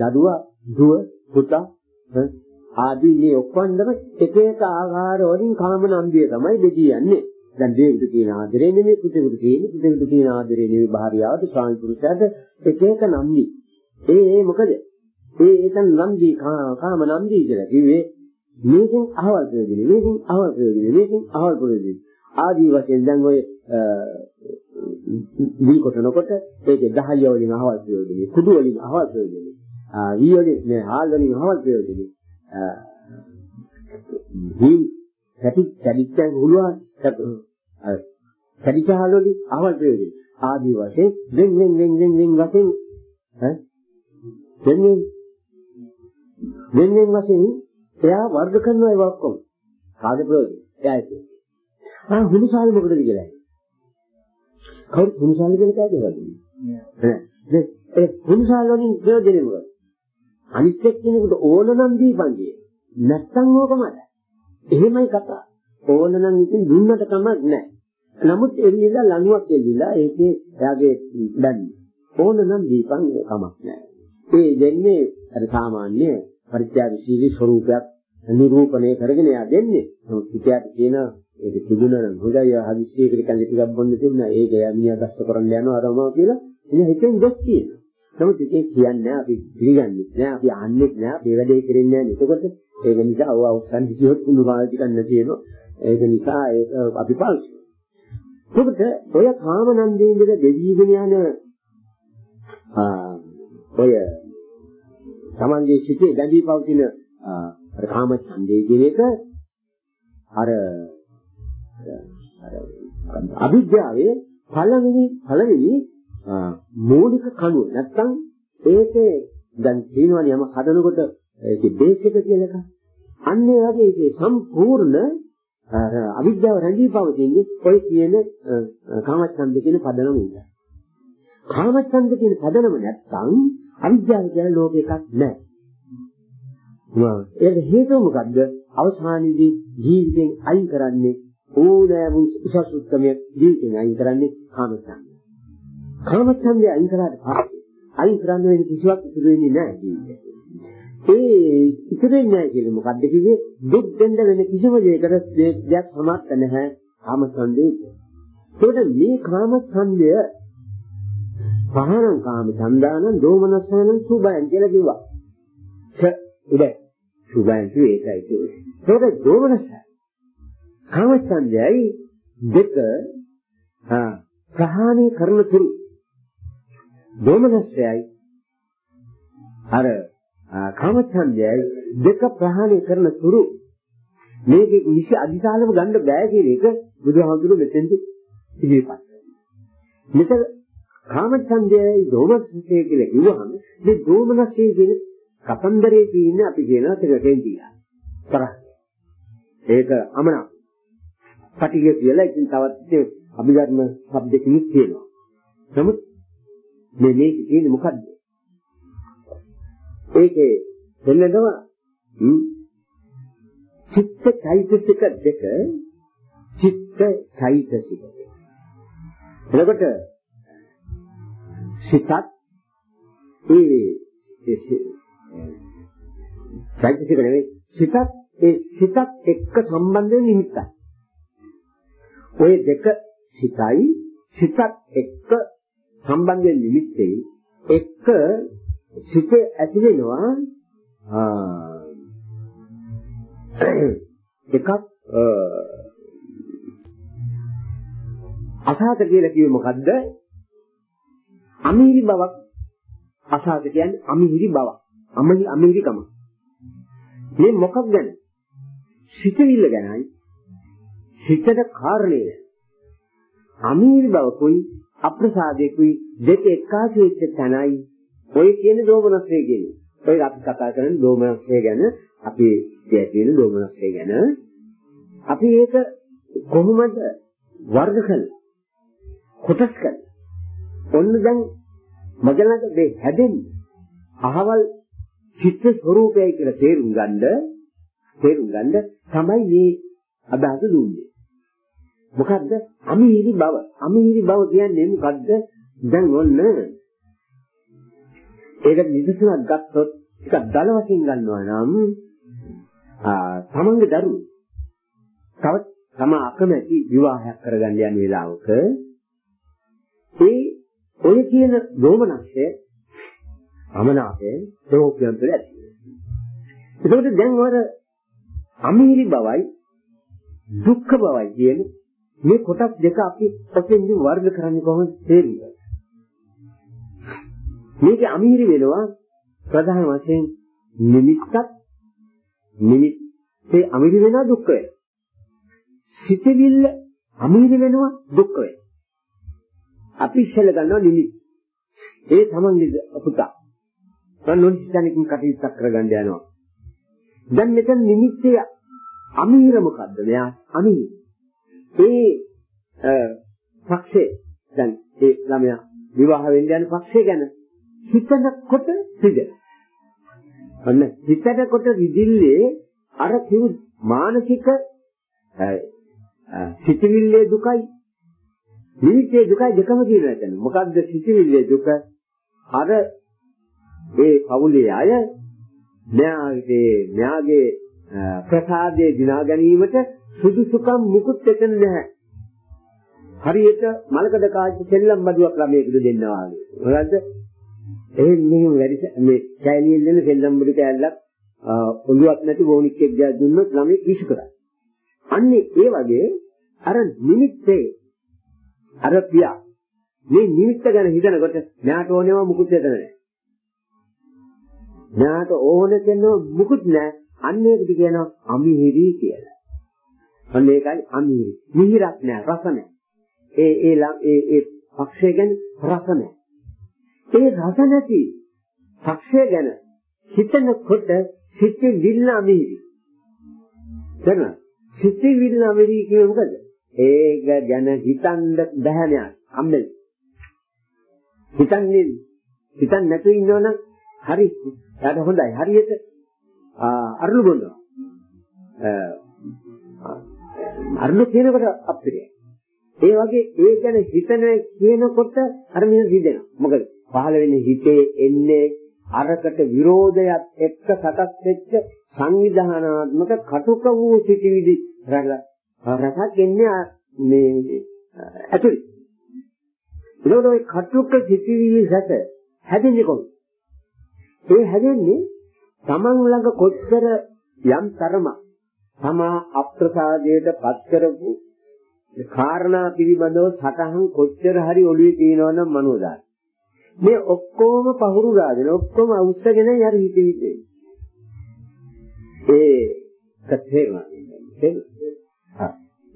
දරුවා, දුව, පුතා ආදී මේ ඔක්කොන්දම එක එක ආකාර වලින් කාමනන්දිය තමයි දෙකී යන්නේ. දැන් දේවුට තියෙන ආදරේ නෙමෙයි පුතේට තියෙන පුතේට තියෙන ආදරේ නෙමෙයි භාර්යාවට ස්වාමි පුරුෂයාට එක එක නම්දි. ඒ ඒ මොකද? ඒ එතන නම්දි කාම නම්දි කියලා කිව්වේ මේකෙන් අහවල් ප්‍රයෝජනෙ මේකෙන් අහවල් ප්‍රයෝජනෙ මේකෙන් අහවල් ප්‍රයෝජනෙ ආදී වශයෙන් දැන් ඔය දී කොටනකොට ඒකේ 10 වලින් අහවල් ප්‍රයෝජනෙ කුඩු වලින් අහවල් ප්‍රයෝජනෙ වලින් මේ හාල් වලින් අහවල් ප්‍රයෝජනෙ. ආ වී කැටි කැඩිච්ච හුලුවා කැඩිචහලෝදී අවල් ප්‍රයෝජන. ආදී වශයෙන් වෙන් වෙන් වෙන් වෙන් වෙන් වශයෙන් ඈ වෙන් වෙන් වෙන් වෙන් වශයෙන් එයා වර්ග කරනවා ඒක ඔක්කොම. කාගේ ප්‍රයෝජන? එයා ඒක ආ හුනිසාල මොකටද කියලා? කවුරු හුනිසාල කියලා කෑද? නේද ඒ හුනිසාල වලින් ප්‍රයෝජනෙ මොකද අනිත් එක්කෙනෙකුට ඕන නම් දීපන්ගේ නැත්තම් ඕකමද එහෙමයි කතා ඕන නම් ඉතින් දුන්නට කමක් නැහැ. නමුත් එල්ලිලා ලණුවක් එල්ලිලා ඒකේ එයාගේ දැන්නේ. ඕන නම් දීපන් කමක් නැහැ. ඒ දෙන්නේ අර සාමාන්‍ය පරිත්‍යාගශීලී ස්වરૂපයක් නිරූපණය කරගෙන එයා දෙන්නේ. නමුත් පිටියට කියන ඒක තිබුණා නම් හොඳයි හදිස්සියකට කන්නේ ටිකක් බොන්න තිබුණා. ඒක යමියා දස්ස කරන්න යනවා අරමා කියලා. ඉතින් හිතෙන් දොස් කියනවා. නමුත් ඉතින් කියන්නේ අපි පිළිගන්නේ නැහැ. අපි අහන්නේ නැහැ. අපි වැඩේ කරන්නේ නැහැ. එතකොට ඒක නිසා ඔව අවසන් කිව්වොත් උණු කාලේ ටිකක් නැති වෙනවා. ඒක නිසා ඒක අපි පාවිච්චි කරනවා. ඔය කාමනන්දේ ඉඳලා දෙවිගෙන යන ඔය තමන්ගේ සිතේ බැඳී පවතින අර කාම ඡන්දේ කියන එක අර අර අවිද්‍යාවේ පළවෙනි පළවෙනි මූලික කණුව නැත්තම් ඒකේ දැන් කියනවනේ යම හදනකොට ඒකේ බේස් එක කියන එක අන්නේ වගේ ඒකේ සම්පූර්ණ අවිද්‍යාව රැඳී පවතින්නේ ඔය කියන කාමච්ඡන්ද කියන පදනම උදා. කාමච්ඡන්ද කියන පදනම නැත්තම් අවිද්‍යාව කියන ලෝක එකක් නැහැ. ඒක හේතුව මොකද්ද? අවසානයේදී ජීවිතෙන් අයින් කරන්නේ ඕනෑම උසස් උත්කමයක් ජීවිතෙන් අයින් කරන්නේ කාමච්ඡන්ද. කාමච්ඡන්දය අයින් කරාට පස්සේ අයින් කරන්න වෙන කිසිවක් ඉතුරු වෙන්නේ නැහැ ජීවිතේ. ඒ ඉතිරෙන්නේ නැහැ කියන්නේ මොකද්ද කිව්වේ දුක් දෙන්න වෙන කිසිම දෙයකට දෙයක් සමත් නැහැ කාමසන්දේ. ඒකට මේ කාමසන්දය පහරං කාම සන්දානං දෝමනසයන් සුභයන් කියලා කිව්වා. ක උඩ සුභයන් කිව්වේ ඒකයි කිව්වේ. ඒකට දෝමනස කාමසන්දයයි දෙක ප්‍රහාණය කරන තුරු දෝමනස්සයයි අර කාමච්ඡන්දයයි දෙක ප්‍රහාණය කරන තුරු මේකේ විශ් අධිකාලම ගන්න බෑ කියන එක බුදුහාමුදුරු මෙතෙන්දි ඉදිරිපත් මෙතන කාමච්ඡන්දයයි දෝමනස්සය කියලා කිව්වහම මේ දෝමනස්සය කියන කතන්දරේ තියෙන්නේ අපි කියනවා තෙරෙන් තියලා. තරහ. ඒක අමනා. පටිඝ කියලා ඉතින් තවත් අභිධර්ම શબ્දකින් කියනවා. නමුත් මේ මේක කියන්නේ මොකද්ද? ඒකේ දෙන්නදම චිත්ත චෛතසික දෙක චිත්ත චෛතසික එතකොට සිතත් ඒ චෛතසික නෙවෙයි සිතත් ඒ සිතත් එක්ක සම්බන්ධ වෙන නිමිත්තයි. ওই දෙක සිතයි සිතත් එක්ක සම්බන්ධ වෙන නිමිත්තේ එක්ක සිත ඇති වෙනවා එකක් අසහත කියලා කිව්වේ මොකද්ද? අමිහිරි බවක් අසහත කියන්නේ අමිහිරි බවක්. අමිහිරි අමිහිරිකම. මේ මොකක් ගැන? සිතවිල්ල ගැනයි. සිතට කාරණේ. අමීරි බවකුයි අප්‍රසාදයකුයි දෙක එකාසු වෙච්ච තැනයි ඔය කියන දෝමනස්ය කියන්නේ. ඔය අපි කතා කරන දෝමනස්ය ගැන අපි කියන දෝමනස්ය ගැන අපි ඒක කොහොමද වර්ග කළා? කොටස් කළා. ඔන්න දැන් මගලක දෙ හැදෙන්නේ අහවල් චිත්ත ස්වરૂපයයි කියලා තේරුම් ගන්න තේරුම් ගන්න තමයි මේ අදහස දුන්නේ. මොකද්ද? අමිහිරි බව. අමිහිරි බව කියන්නේ මොකද්ද? දැන් ඔන්න ඒක නිදසුනක් ගත්තොත් ඒක දල වශයෙන් ගන්නවා නම් ආ තමන්ගේ දරුවෝ තව තම අකමැති විවාහයක් කරගන්න යන වෙලාවක ඒ ඔය කියන දෝමනක්ෂය අමනාපය ප්‍රෝක්‍යයන් තුළ ඇති වෙනවා. ඒකට දැන් වර අමීරි බවයි දුක්ඛ බවයි කියන මේ කොටස් දෙක අපි ඔතෙන්දි වර්ග කරන්නේ කොහොමද තේරෙන්නේ? මේක අමීරි වෙනවා ප්‍රධාන වශයෙන් නිමිත්තක් නිමිත්තේ අමීරි වෙනවා දුක්ඛ වෙනවා. සිතවිල්ල අමීරි වෙනවා දුක්ඛ වෙනවා. අපි ඉස්සෙල්ල ගන්නවා නිමිත්ත. ඒ තමන්ගේ පුතා නොනිස්සනකින් කටයුත්තක් කරගන්න යනවා. දැන් මෙතන නිමිත්තේ අමීර මොකද්ද? මෙයා අමීර. ඒ පක්ෂේ දැන් ඒ ළමයා විවාහ වෙන්න යන පක්ෂේ ගැන හිතනකොට රිදෙන. අන්න හිතනකොට රිදිල්ලේ අර කිව් මානසික සිතවිල්ලේ දුකයි නිමිත්තේ දුකයි දෙකම කියලා කියන්නේ. මොකද්ද සිතවිල්ලේ දුක? අර ඒ පවුලේ අය මෙයාගේ මෙයාගේ ප්‍රසාදයේ දිනා ගැනීමට සුදුසුකම් මුකුත් එතන නැහැ. හරියට මලකඩ කාච්ච සෙල්ලම් බඩුවක් ළමයෙකුට දෙන්නවා වගේ. මොකද්ද? එහෙන් මෙහෙම වැඩි මේ කැලියෙන් දෙන සෙල්ලම් බඩු කෑල්ලක් ඔළුවක් නැති වෝනික්ෙක් ගියා දුන්නොත් ළමයෙක් විශ් කරයි. අන්නේ ඒ වගේ අර නිමිත්තේ අර පියා මේ නිමිත්ත ගැන හිතනකොට මෙයාට ඕනේම මුකුත් එතන නැහැ. ඥාට ඕන කෙනව මුකුත් නැහැ. අන්න ඒකට කියනවා අමිහිරි කියලා. අන්න ඒකයි අමිහිරි. මිහිරක් නැහැ, රස නැහැ. ඒ ඒ ඒ ඒ පක්ෂය ගැන රස නැහැ. ඒ රස නැති පක්ෂය ගැන හිතනකොට සිතේ විල්ල අමිහිරි. දැන් සිතේ විල්ල අමිහිරි කියන්නේ මොකද? ඒක ගැන හිතන්න බෑ නෑ. අම්මේ. හිතන්නේ හිතන්නේ නැතුව ඉන්නවනම් හරි එයාට හොඳයි. හරියට අරුණු බොනවා. අරුණු කියනකොට අප්පිරියයි. ඒ වගේ ඒ ගැන හිතන කියනකොට අර මෙහෙම හිතෙනවා. මොකද පහළ වෙන්නේ හිතේ එන්නේ අරකට විරෝධයක් එක්ක සකස් වෙච්ච සංවිධානාත්මක කටුක වූ සිටිවිදි රසක් එන්නේ මේ ඇතුළේ. ඒකෝට ওই කටුක සිටිවිදි රස හැදෙන්නේ කොහොමද? ඒ හැදෙන්නේ තමන් ළඟ කොච්චර යම් තරම තමා අප්‍රසාදයට පත් කරපු කාරණා පිළිබඳව සටහන් කොච්චර හරි ඔළුවේ තියෙනවනම් මනෝදාන. මේ ඔක්කොම පහුරු ගාගෙන ඔක්කොම අවුස්සගෙන යර හිතෙන්නේ. ඒ තේරුණා.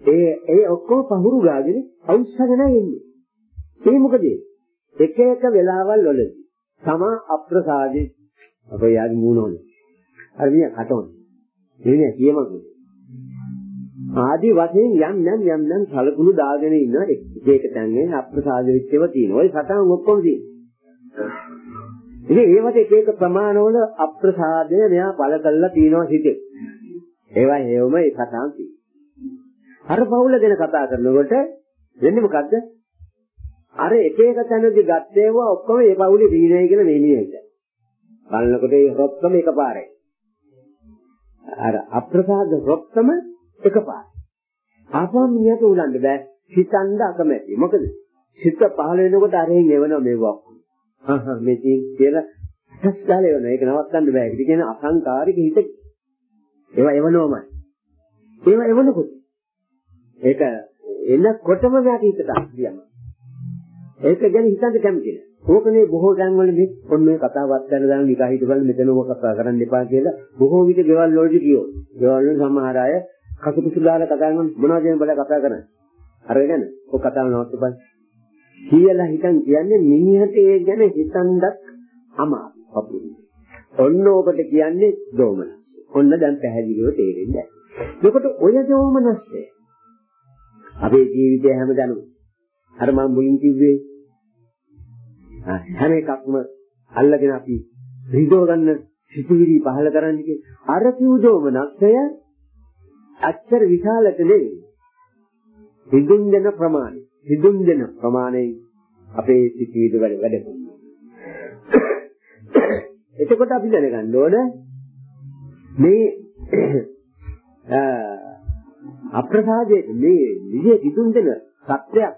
ඒ ඒ ඔක්කොම පහුරු ගාගෙන අවුස්සගෙන එන්නේ. ඒ මොකද? එක එක වෙලාවල් වලදී තමා අප්‍රසාදේ අපේ යාගේ මූණෝනේ. අර මිය කටෝනේ. මේ කියමකෝ. ආදි වශයෙන් යම් යම් යම් යම් සලකුණු දාගෙන ඉන්න එක එක තැන්ගේ අප්‍රසාද වෙච්චව තියෙනවා. ওই සටහන් ඔක්කොම තියෙනවා. ඉතින් ඒවට එක එක ප්‍රමාණවල අප්‍රසාදය මෙයා බල කරලා තියෙනවා හිතේ. ඒවා හේවම ඒ සටහන් තියෙනවා. අර පවුල ගැන කතා කරනකොට වෙන්නේ මොකද්ද? අර එක එක තැනදී ගත්තේවා ඔක්කොම ඒ පවුලේ දිනයි කියලා මෙන්නේ හිතයි. බලනකොට ඒ රොත්තම එකපාරයි. අර අප්‍රසාද රොත්තම එකපාරයි. ආපහු මිනිහට උලන්න බෑ. හිතන්න අකමැති. මොකද සිත පහළ වෙනකොට අරෙන් එවනවා මේවා. හා හා මේ කියලා හස් ගාලා එවනවා. ඒක නවත්තන්න බෑ. ඒක කියන්නේ අසංකාරික හිත. ඒවා එවනවමයි. ඒවා එවනකොට ඒක එනකොටම මෙයාට හිතට කියනවා. ඒක ගැන හිතන්න කැමති නෑ. ඕකනේ බොහෝ තැන්වල මේ ඔන්න මේ කතාවත් කරන දාන නිකා හිටපන් මෙතන ඕක කතා කරන්න එපා කියලා බොහෝ විට ගෙවල් වලදී කියෝ. ගෙවල් වල සමහර අය කසුපුසු දාලා කතා කරන මොනවද කියන බල කතා කරන්නේ. අරගෙන ඔය කතාව නවත්තපන්. කියලා හිතන් කියන්නේ මිනිහට ඒ ගැන හිතන්නත් අමාරු. ඔන්න ඔබට කියන්නේ දෝමනස්. ඔන්න දැන් පැහැදිලිව තේරෙන්නේ. එතකොට ඔය දෝමනස්ය අපේ ජීවිතය හැමදාම අර මම මුලින් කිව්වේ හැම එකක්ම අල්ලගෙන අපි රිදව ගන්න සිතුවිලි පහල කරන්නේ අර කිව්දෝමනස්ය අච්චර විශාලට නෙවෙයි. හිඳුන් දෙන ප්‍රමාණය. හිඳුන් දෙන ප්‍රමාණයෙන් අපේ සිතිවිලි වල වැඩ කරනවා. එතකොට අපි දැනගන්න ඕන මේ අප්‍රසාදයේ මේ විදිහේ හිඳුන් දෙන සත්‍යයක්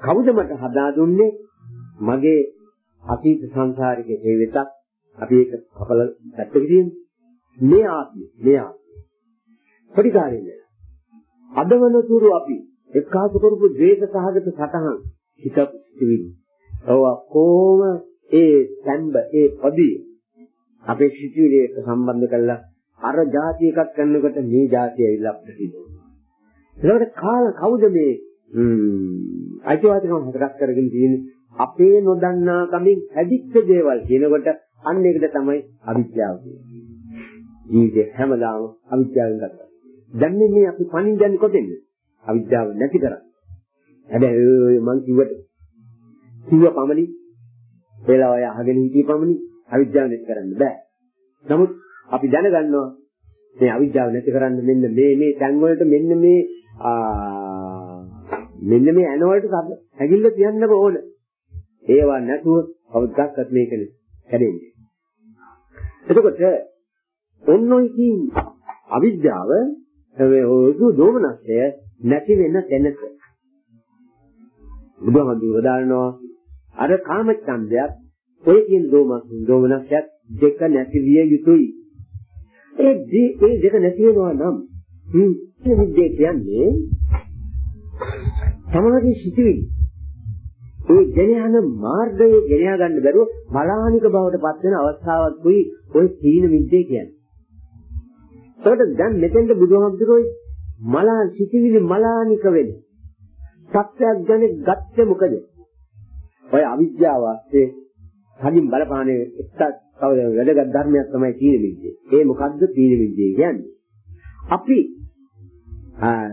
කවුද මට හදා දුන්නේ? මගේ අතීත සංසාරිකේ හේවිතක් අපි ඒක කපල පැත්තක තියෙන්නේ. මේ ආත්මය, මේ ආත්මය පොඩි කාලේ අදවන තුරු අපි එක්කාසු කරපු ද්වේෂ සහගත සටහන් හිත පිවිලි. ඔව් කොහොම ඒ සම්බ ඒ පොඩි අපේ සිතුවිලි එක්ක සම්බන්ධ කරලා අර જાති එකක් කරනකොට මේ જાතිය ඇවිල්ලා අපිට තියෙනවා. ඒකට කාල කවුද මේ අයිතිවාසිකම් හතරක් කරගෙන තියෙන්නේ අපේ නොදන්නා කමින් හැදිච්ච දේවල් කියනකොට අන්න ඒකට තමයි අවිද්‍යාව කියන්නේ. ජීවිතේ හැමදාම අවිද්‍යාවෙන් ගත්තා. දැන් මේ අපි පණින් දැන් කොතෙන්ද? අවිද්‍යාව නැති කරා. හැබැයි මං කිව්වට කිව්ව පමණි ඒලා ඔය අහගෙන හිටිය පමණි අවිද්‍යාව නැති කරන්න බෑ. නමුත් අපි දැනගන්නවා මේ අවිද්‍යාව නැති කරන්න මෙන්න මේ මේ තැන් වලට මෙන්න මේ මෙන්න මේ ඇන වලට හැගිල්ල තියන්න ඕන. ඒවා නැතුව කවදාවත් මේකනේ හැදෙන්නේ. එතකොට ඔන්න ඔය අවිද්‍යාව මේ ඔදු දෝමනස්ය නැති වෙන තැනක. බුදුහාමුදුරුවෝ දානවා අර කාමච්ඡන්දයක් ඔය කියන දෝමස් දෝමනස්යක් දෙක නැති විය යුතුයි. ඒ ඒ දෙක නැති වෙනවා නම් හ්ම් මේ කියන්නේ සමාධි සිටිවිලි. ඒ ගෙන යන මාර්ගයේ ගෙන ගන්න බැරුව බලානික බවට පත් වෙන අවස්ථාවක් කුයි ඔය සීන විද්‍යාව කියන්නේ එතකොට දැන් මෙතෙන්ද බුදුහාමුදුරුවෝ මලා සිටිවිලි මලානික වෙන සත්‍යයක් ගැන ගත්තේ මොකද? ඔය අවිද්‍යාව ඇත්තේ කලින් බලපානේ එක්ක කවද වැඩගත් ධර්මයක් තමයි තීන විද්‍යාව. ඒ මොකද්ද තීන විද්‍යාව කියන්නේ? අපි ආ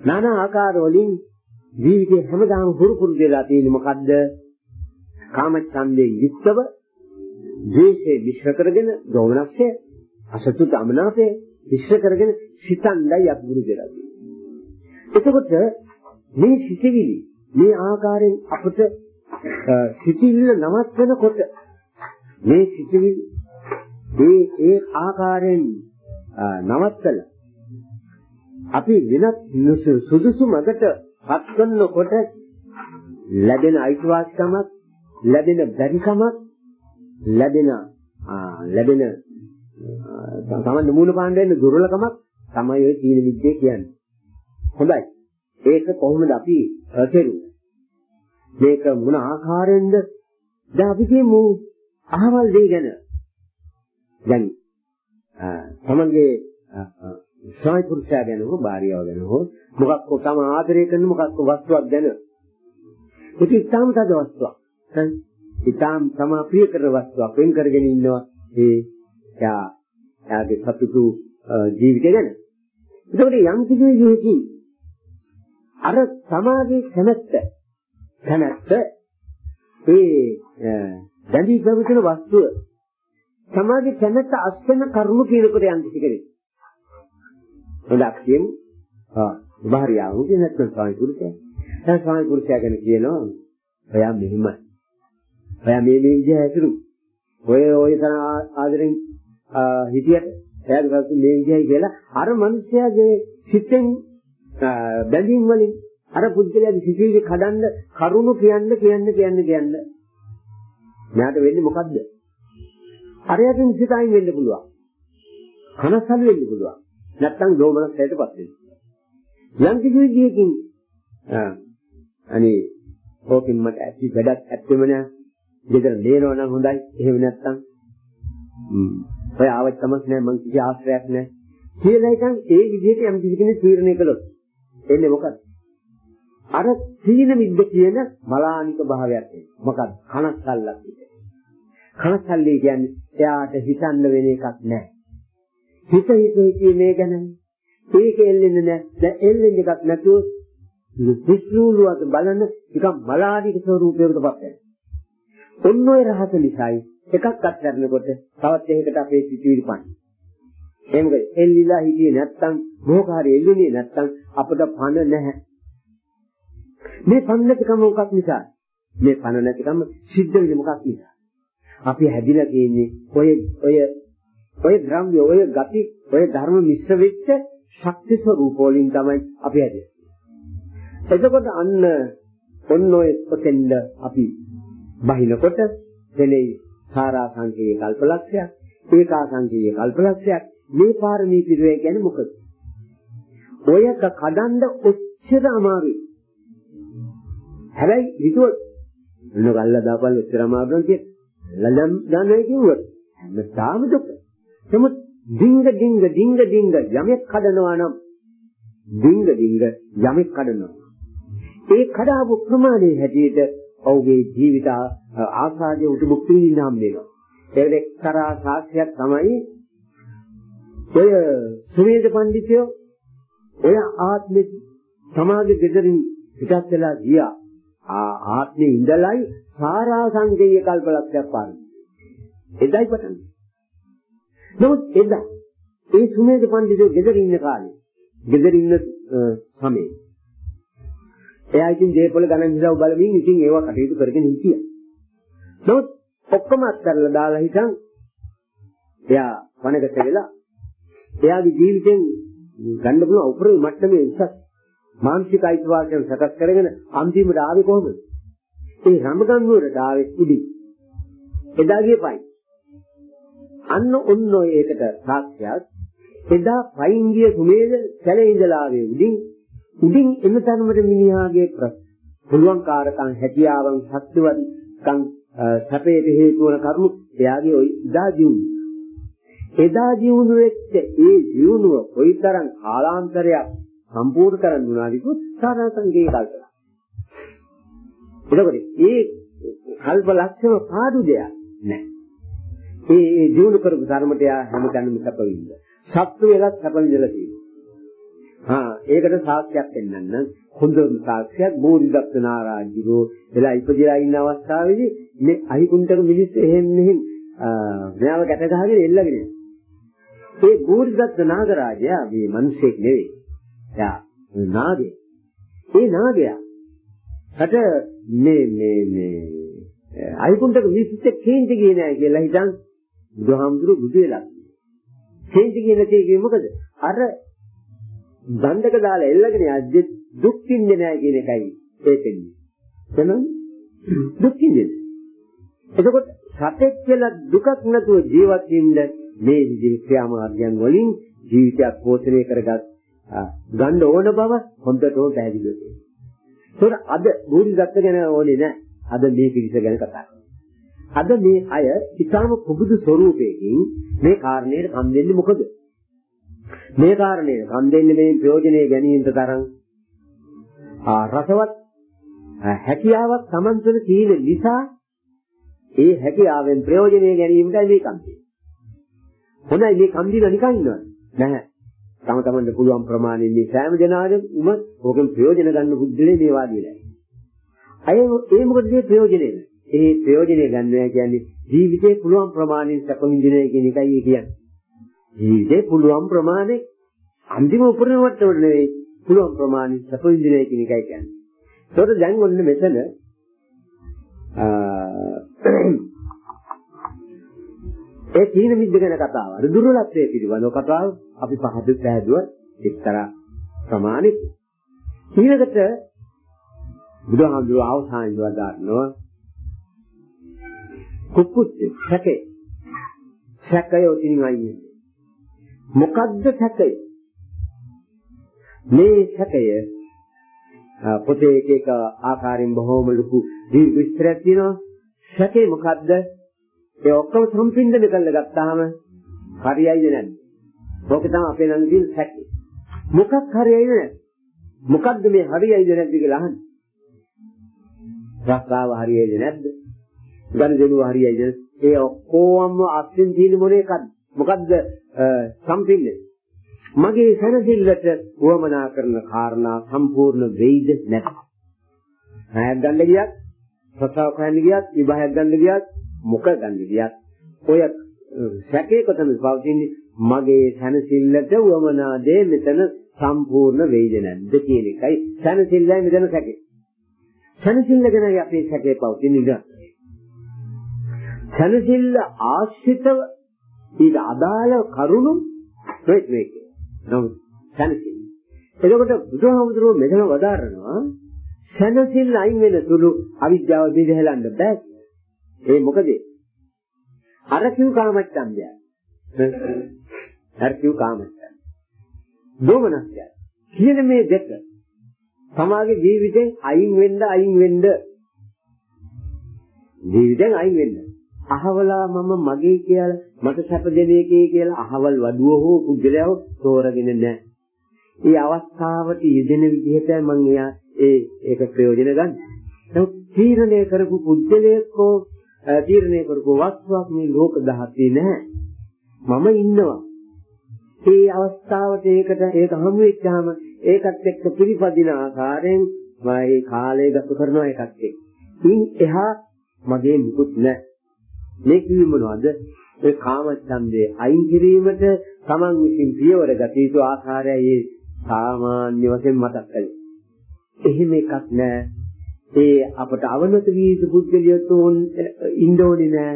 নানা ආකාර වලින් ජීවිතේ හැමදාම හුරු පුරුදු වෙලා තියෙන්නේ මොකද්ද? කාමච්ඡන්දේ යුක්තව ද්වේෂේ මිශ්‍ර කරගෙන දෝමනස්ය අසතු ගමනාපේ විශ්ල කරගෙන සිතන්ඩයි අපි ගුරු දෙලා එතකොට මේ සිතිවිලි මේ ආකාරයෙන් අපට සිතිවිල්ල නවත්වනකොට මේ සිතිවිලි මේ ඒ ආකාරයෙන් නවත්තලා අපි වෙනත් සුදුසු මකට පත් කරනකොට ලැබෙන අයිතිවාසිකමක් ලැබෙන බැරිකමක් ලැබෙන ලැබෙන සමන් මූල පාණ්ඩ වෙන දුර්වලකමක් තමයි ඔය තීන විද්‍යාව කියන්නේ. හොඳයි. ඒක කොහොමද අපි කෙරුවේ? මේක මොන ආකාරයෙන්ද? දැන් අපි කියමු අහවල් දෙය ගැන. දැන් තමන්ගේ ස්වාමි පුරුෂයා ගැන හෝ භාර්යාව ගැන හෝ මොකක් හෝ තම ආදරය කරන මොකක් හෝ වස්තුවක් ගැන ඒක ඉතාම තද වස්තුවක්. හරි? ඉතාම තමා ප්‍රිය කරන වස්තුවක් වෙන් කරගෙන ඉන්නවා ඒ යා යාගේ සතුටු ජීවිතය ගැන. ඒකෝට යම් කිසි විදිහකින් අර සමාජයේ කැමැත්ත කැමැත්ත ඒ දැඩි ප්‍රවෘත්තින වස්තුව සමාජයේ කැමැත්ත අස්වෙන කරුණු කියනකොට යම් කිසි කෙනෙක්. හොඳක් කියමු. ආ භාර්යාව උදේ නැත්නම් ස්වාමි පුරුෂයා. දැන් ස්වාමි පුරුෂයා ගැන කියනවා ඔයා මෙහිමයි. ඔයා මේ මේ විදිහ ඇතුළු. ඔය ඔය තරම් ආදරෙන් හිටියට එයාගේ සතු මේ විදිහයි කියලා අර මිනිස්යාගේ සිතෙන් බැඳීම් වලින් අර පුද්ගලයාගේ සිතේ කඩන්න කරුණු කියන්න කියන්න කියන්න කියන්න මෙයාට වෙන්නේ මොකද්ද? අරයටින් සිතයින් වෙන්න පුළුවන්. කනසල් වෙන්න පුළුවන්. නැත්තම් දෝමනස්යටපත් වෙන්න. යම් කිසි විදියකින් අනේ ඕකෙන් මට ඇති වැඩක් ඇත්තෙම නෑ. ගෙදර නේනව නම් හොඳයි. එහෙම නැත්තම් ඔය ආවත් තමක් නෑ මං කිසි ආශ්‍රයක් නෑ. කියලා ඉතින් ඒ විදිහට යම් කිසි කෙනෙක් තීරණය කළොත් එන්නේ මොකද? අර සීන මිද්ද කියන මලානික භාවයක් එන්නේ. මොකද? කනස්සල්ලක් විතර. කනස්සල්ලි කියන්නේ එයාට හිතන්න වෙන එකක් නෑ. හිත හිත හිතේ ගැන ඒක එල්ලෙන්නේ නෑ. දැන් එල්ලෙන්නේ එකක් නැතුව විශ්ලූලුවද බලන නිකන් මලානික ස්වරූපයකටපත් වෙනවා. ඔන්න ඔය රහස නිසායි එකක් අත්හැරනකොට තවත් එකකට අපේ සිතුවිලි පන්නේ. ඒ මොකද එල්ලිලා හිටියේ නැත්තම් මොහකාරී එල්ලුනේ නැත්තම් අපිට පණ නැහැ. මේ පණ නැතිකම මොකක් නිසා? මේ පණ නැතිකම සිද්ධ වෙන්නේ මොකක් නිසා? අපි හැදිලා තියෙන්නේ ඔය ඔය ඔය ද්‍රව්‍ය ඔය ගති ඔය ධර්ම මිශ්‍ර වෙච්ච ශක්ති ස්වરૂප වලින් තමයි අපි හැදෙන්නේ. එතකොට අන්න ඔන්න ඔය පොතෙන්ද අපි බහිනකොට දෙලේ සාරා සංකේය කල්පලක්ෂයක් ඒකා සංකේය කල්පලක්ෂයක් මේ පාරමී පිරුවේ කියන්නේ මොකද? ඔයක කඩන්න ඔච්චර අමාරුයි. හැබැයි හිතුව වෙන ගල්ලා දාපල් ඔච්චර අමාරු නම් කිය. ලලම් දන්නේ කිව්වොත් හැමදාම දුක. නමුත් ඩිංග ඩිංග ඩිංග ඩිංග යමෙක් කඩනවා නම් ඩිංග ඩිංග යමෙක් කඩනවා. ඒ කඩාවු ප්‍රමාණය හැටියට ඔහුගේ ජීවිත ආසාදයේ උතු මුක්ති විඳින්නම් වෙනවා. ඒක එක්තරා සාක්ෂියක් තමයි ඔය සුවේද පඬිතුයෝ ඔය ආත්මෙ සමාජ ගෙදරින් පිටත් වෙලා ගියා. ආ ආත්මේ ඉඳලයි සාරා සංකේය කල්පලක්ෂයක් පාරයි. එදයි පටන්. නමුත් එදා ඒ සුමේද පඬිතුයෝ ගෙදර ඉන්න කාලේ ගෙදර ඉන්න සමේ එයා ඉතින් දේපොළ ගණන් හිසව බලමින් ඉතින් ඒවා කටයුතු කරගෙන හිටියා. නමුත් ඔක්කොම අත්හැරලා දාලා හිටන් එයා වනගත වෙලා එයාගේ ජීවිතෙන් ගන්න පුළුවන් උපරිම මට්ටමේ උසස් මානසික අයිතිවාසිකම් සකස් කරගෙන අන්තිමට ආවේ කොහොමද? ඒ රමගන් නුවරට ආවේ උඩින්. එදා ගියපයි. අන්න ඔන්න ඔය ඒකට සාක්ෂියක් එදා පයින් ගිය සුමේද කැලේ ඉඳලා ආවේ උඩින් උඩින් එන තරමට මිනිහාගේ පුළුවන් කාරකම් හැකියාවන් ශක්තිවත්කම් සැපයට හේතු වන කරුණු එයාගේ ওই ඉදා ජීවුන. එදා ජීවුන වෙච්ච ඒ ජීවුනුව කොයිතරම් කාලාන්තරයක් සම්පූර්ණ කරන්න උනාද කිව්වොත් සාරාංශයේ කල්පනා. එතකොට ඒ කල්ප ලක්ෂණ පාඩු දෙයක් නෑ. ඒ ඒ ජීවුන කරපු ධර්මයට යා හැමතැනම සැප විඳ. සත්‍ය වෙලත් සැප විඳලා තියෙනවා. හා ඒකට සාක්ෂියක් දෙන්නම් හොඳම සාක්ෂියක් බෝධිදත්ත නාරාජිරෝ එලා ඉපදිලා ඉන්න අවස්ථාවේදී මේ අහිකුන්ටක මිනිස්සු එහෙම මෙහෙම මෙයාව ගැට ගහගෙන එල්ලගෙන ඒ බෝධිදත්ත නාගරාජයා මේ මිනිසෙක් නෙවෙයි. එයා නාගේ. ඒ නාගයා රට මේ මේ මේ අහිකුන්ටක මිනිස්සුත් කේන්ති ගියේ නෑ කියලා හිතන් බුදුහාමුදුරු බුදු වෙලා. කේන්ති ගියේ නැති මොකද? අර දණ්ඩක දාලා එල්ලගෙන යද්දි දුක් විඳින්නේ නැහැ කියන එකයි ඒකෙන්නේ. එහෙනම් දුක් විඳින්නේ. එතකොට සතෙක් කියලා දුකක් නැතුව ජීවත් වෙන්න මේ විදිහේ ක්‍රියාමාර්ගයන් වලින් ජීවිතයක් පෝෂණය කරගත් ගන්න ඕන බව හොඳටම පැහැදිලි වෙනවා. ඒකට අද බෝධිසත්ව ගැන ඕනේ නැහැ. අද මේ පිරිස ගැන කතා අද මේ අය ඊටාම පුබුදු ස්වરૂපයකින් මේ කාරණේට කම් දෙන්නේ මොකද? මේ කාරණේට කම් දෙන්නේ මේ ප්‍රයෝජනෙ ගැනීමට තරම් ආ රසවත් හැකියාවක් Taman තුළ තියෙන නිසා ඒ හැකියාවෙන් ප්‍රයෝජනෙ ගැනීමටයි මේ කම් දෙන්නේ. හොඳයි මේ කම් දීලා නිකන් ඉන්නවද? නැහැ. තම තමන්ට පුළුවන් ප්‍රමාණයෙන් මේ සෑම දෙනාගේම උම ඕකෙන් ප්‍රයෝජන ගන්න බුද්ධලේ මේ වාදී නැහැ. අය ඒ මොකද මේ ප්‍රයෝජනේ? ඒ ප්‍රයෝජනේ ගන්නවා කියන්නේ ජීවිතේ පුළුවන් ප්‍රමාණයෙන් සැප විඳින කියන එකයි ඒ කියන්නේ. ජීවිතේ පුළුවන් ප්‍රමාණය අන්තිම උපරිම මට්ටමට නෙවෙයි පුළුවන් ප්‍රමාණයෙන් සැප විඳින කියන එකයි කියන්නේ. ඒකට දැන් ඔන්න මෙතන ඒ තීන මිද්ද ගැන කතාව. අර දුර්වලත්වයේ පිළිබඳව කතාව අපි පහදු පැහැදුව එක්තරා ප්‍රමාණික. ඊළඟට බුදුහාමුදුරුවෝ අවසානයේ වදාරනවා කුකුත් සැකේ සැකය උතින් අයියේ මොකද්ද සැකය මේ සැකය පොතේ එක එක ආකාරයෙන් බොහෝම ලොකු විස්තරයක් තියෙනවා සැකේ මොකද්ද ඒ ඔක්කොම සම්පින්දනය කරලා ගත්තාම හරියයිද නැද්ද? ඕක තමයි අපේ ළඟ තියෙන සැකේ. මොකක් හරියයිද නැද්ද? මොකද්ද මේ හරියයිද නැද්ද කියලා අහන්නේ. රස්සාව හරියයිද නැද්ද? ගනුදෙනුව හරියයිද? ඒ ඔක්කොම අත්ින් තියෙන මොන එකක්ද? මොකද්ද සම්පින්දනය? මගේ සැනසෙල්ලට වමනා කරන කාරණා සම්පූර්ණ වෙයිද නැද්ද? ණයක් ගන්න ගියත්, රස්සාව කරන්න ගියත්, විභාගයක් ගන්න ගියත් මොක ගන්න ගියත් ඔය සැකේ කොතනද පවතින්නේ මගේ සැනසෙල්ලට වමනා දේ මෙතන සම්පූර්ණ වෙයිද නැද්ද කියන එකයි සැනසෙල්ලයි මෙතන සැකේ සැනසෙල්ල ගැන අපේ සැකේ පවතින ඉඳ සැනසෙල්ල ආශ්‍රිතව ඊට අදාළ කරුණු වෙයිත් මේක නමුත් සැනසෙල්ල එතකොට බුදුහාමුදුරුවෝ මෙතන වදාරනවා සැනසෙල්ල අයින් වෙන තුරු අවිද්‍යාව බෙදහෙලන්න බෑ ඒ මොකද? අර කිව් කාමච්ඡන්දය. අර කිව් කාමච්ඡන්දය. දෝමනස්ය. කියන මේ දෙක තමාගේ ජීවිතෙන් අයින් වෙන්න අයින් වෙන්න ජීවිතෙන් අයින් වෙන්න. අහවලා මම මගේ කියලා මට සැප දෙන එකේ කියලා අහවල් වඩුව හෝ පුද්ගලයව තෝරගෙන නැහැ. ඒ අවස්ථාවට යෙදෙන විදිහට මම එයා ඒ ඒක ප්‍රයෝජන ගන්න. නමුත් තීරණය කරපු පුද්ගලයෙක් හෝ තීරණය කරපු වස්තුවක් මේ ලෝක ධාතේ නැහැ. මම ඉන්නවා. මේ අවස්ථාවට ඒකට ඒක හමු වෙච්චාම ඒකත් එක්ක පිළිපදින ආකාරයෙන් මගේ කාලය ගත කරනවා ඒකත් එක්ක. ඉන් එහා මගේ මුකුත් නැහැ. මේ කිව්ව මොනවද? ඒ කාමච්ඡන්දේ අයින් කිරීමට Taman විසින් පියවර ගත යුතු ආකාරයයි සාමාන්‍ය වශයෙන් මතක් කළේ. එහෙම එකක් නැහැ. ඒ අපට අවනත වී යුතු පුද්ගලයෝතුන් ඉන්න ඕනේ නෑ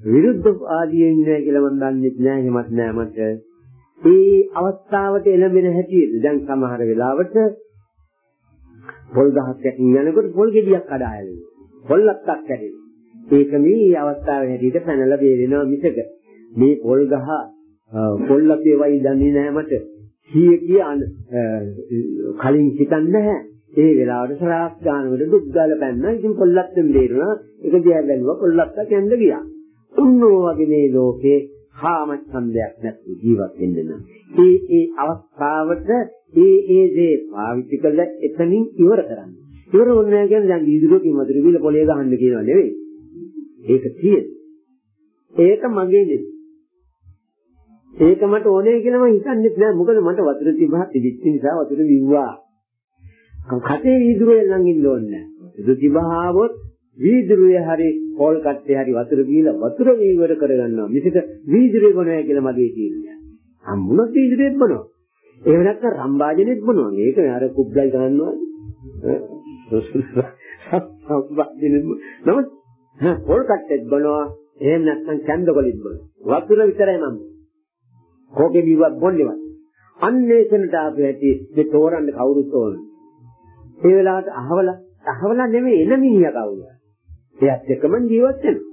විරුද්ධ ආදී ඉන්නේ කියලා මම දන්නේ නෑ එහෙමත් නෑ මට ඒ අවස්ථාවට එළඹෙන හැටියට දැන් සමහර වෙලාවට පොල් ගහක් යනකොට පොල් ගෙඩියක් කඩාගෙන පොල්ලක්ක් කැඩෙනවා ඒක මේ අවස්ථාවේ හැටියට පැනලා බේරෙනවා මිසක මේ පොල් ගහ පොල්ලක් ඒවයි දන්නේ නෑ මට කීය කිය කලින් හිතන්නේ නැහැ ඒ වෙලාවට සරාක් ගන්නකොට දුක් ගාලා පැන්නා. ඉතින් කොල්ලක්ෙන් බේරුණා. ඒක දිහා බැලුවා කොල්ලක්ට කැඳ ගියා. උන්නෝ වගේ මේ ලෝකේ කාම ඡන්දයක් නැති ජීවත් වෙන්න නම්. ඒ ඒ අවස්ථාවට ඒ ඒ දේ පාවිච්චි කරලා එතනින් ඉවර කරන්න. ඉවර වුණා කියන්නේ දැන් දීදුරකින් වතුර බීලා පොලේ ගහන්න කියනවා නෙවෙයි. ඒක තියෙන. ඒක මගේ නෙවෙයි. ඒක මට ඕනේ කියලා මම හිතන්නේ නැහැ. මොකද මට වතුර තිබහත් ඉදිච්ච නිසා වතුර විව්වා. කටේ වීදුරුවේ නම් ඉන්න ඕනේ නැහැ. දුතිබහාවොත් වීදුරුවේ හරි පොල් කට්ටේ හරි වතුර දීලා වතුර වීවර කරගන්නවා. මිසක වීදුරුවේ බොනවා කියලා මගේ තීරණයක්. අම්මුණ වීදුරුවෙත් බොනවා. එහෙම නැත්නම් රම්බාජනෙත් බොනවා. මේක අර කුබ්ලයි ගන්නවා. සම්බාජනෙත් නමුත් පොල් කට්ටෙත් බොනවා. එහෙම නැත්නම් කැන්දකොලිත් බොනවා. වතුර විතරයි මම. කෝකේ බිව්වත් බොන්නේවත්. අන්නේ එතනට ආපු ඇටි මේ තෝරන්න කවුරුත් ඕනේ. ඒ වෙලාවට අහවලා අහවලා නෙමෙයි එන මිනිහා කවුද? එයත් එක්කම ජීවත් වෙනවා.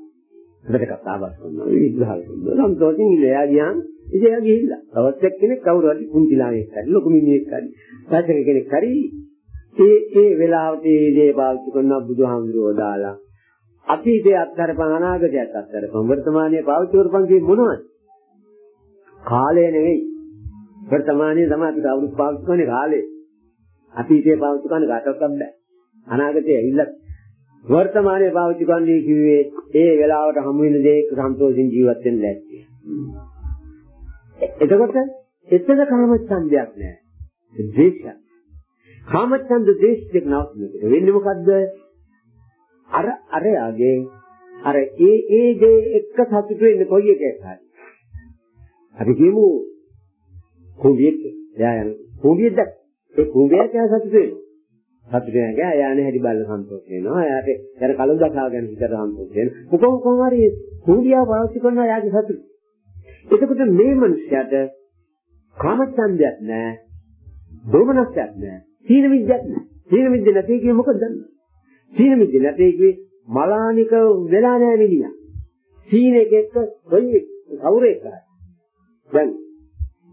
හදට කතාවක් කරනවා විග්‍රහ කරනවා. සන්තෝෂින් ඉඳලා ගියාම ඉතින් එයා ගිහිල්ලා. තවත් එක්කෙනෙක් කවුරු හරි කුංචි ළමයෙක් හරි ලොකු මිනිහෙක් හරි තාත්තක කෙනෙක් හරි ඒ ඒ වෙලාවට ඒ දේ පාවිච්චි කරන බුදුහාමුදුරුවෝ දාලා අතීතයේ අත්තරපන් අනාගතයත් අත්තරපන් වර්තමානයේ පාවිච්චි කරපන් කියේ මොනවද? කාලය නෙවෙයි. වර්තමානයේ තමයි අපිට අවුරුදු පාවිච්චි කරන්නේ කාලේ. අතීතයේ පාවිච්චි කරන්න කාටවත් බෑ. අනාගතයේ ඇවිල්ලා වර්තමානයේ පාවිච්චි කරන්නේ කිව්වේ ඒ වෙලාවට හමු වෙන දේ සන්තෝෂින් ජීවත් වෙන්න ලැස්ති. එතකොට එතන කාමච්ඡන්දයක් නෑ. ද්වේෂයක්. කාමච්ඡන්ද ද්වේෂ දෙක නවත්වන්නේ. වෙන්නේ මොකද්ද? අර අරයාගේ අර ඒ ඒ දේ එක්ක සතුටු වෙන්නේ කොයි එකක් හරි. අපි කියමු කුඹියෙක් එයා යන කුඹියෙක් දැක්ක. ඒ කුඹියට එයා සතුටු වෙනවා. සතුටු වෙනවා. එයා යන්නේ හැටි බලලා සන්තෝෂ වෙනවා. එයාට යන කලු දසාව ගැන හිතට සන්තෝෂ වෙනවා. කොහොම කොහොම හරි කුඹියා පාවිච්චි කරනවා එයාගේ සතුට. එතකොට මේ මනුස්සයාට කාමච්ඡන්දයක් නැහැ. දෝමනස්යක් නැහැ. සීන විද්‍යාවක් නැහැ. සීන විද්‍යාව නැති කියේ මොකද දන්නේ? සීන විද්‍යාව නැති කියේ මලානික වෙලා නැහැ මිනිහා. සීන එක එක්ක කොයි කවුරු එක්කද? දැන්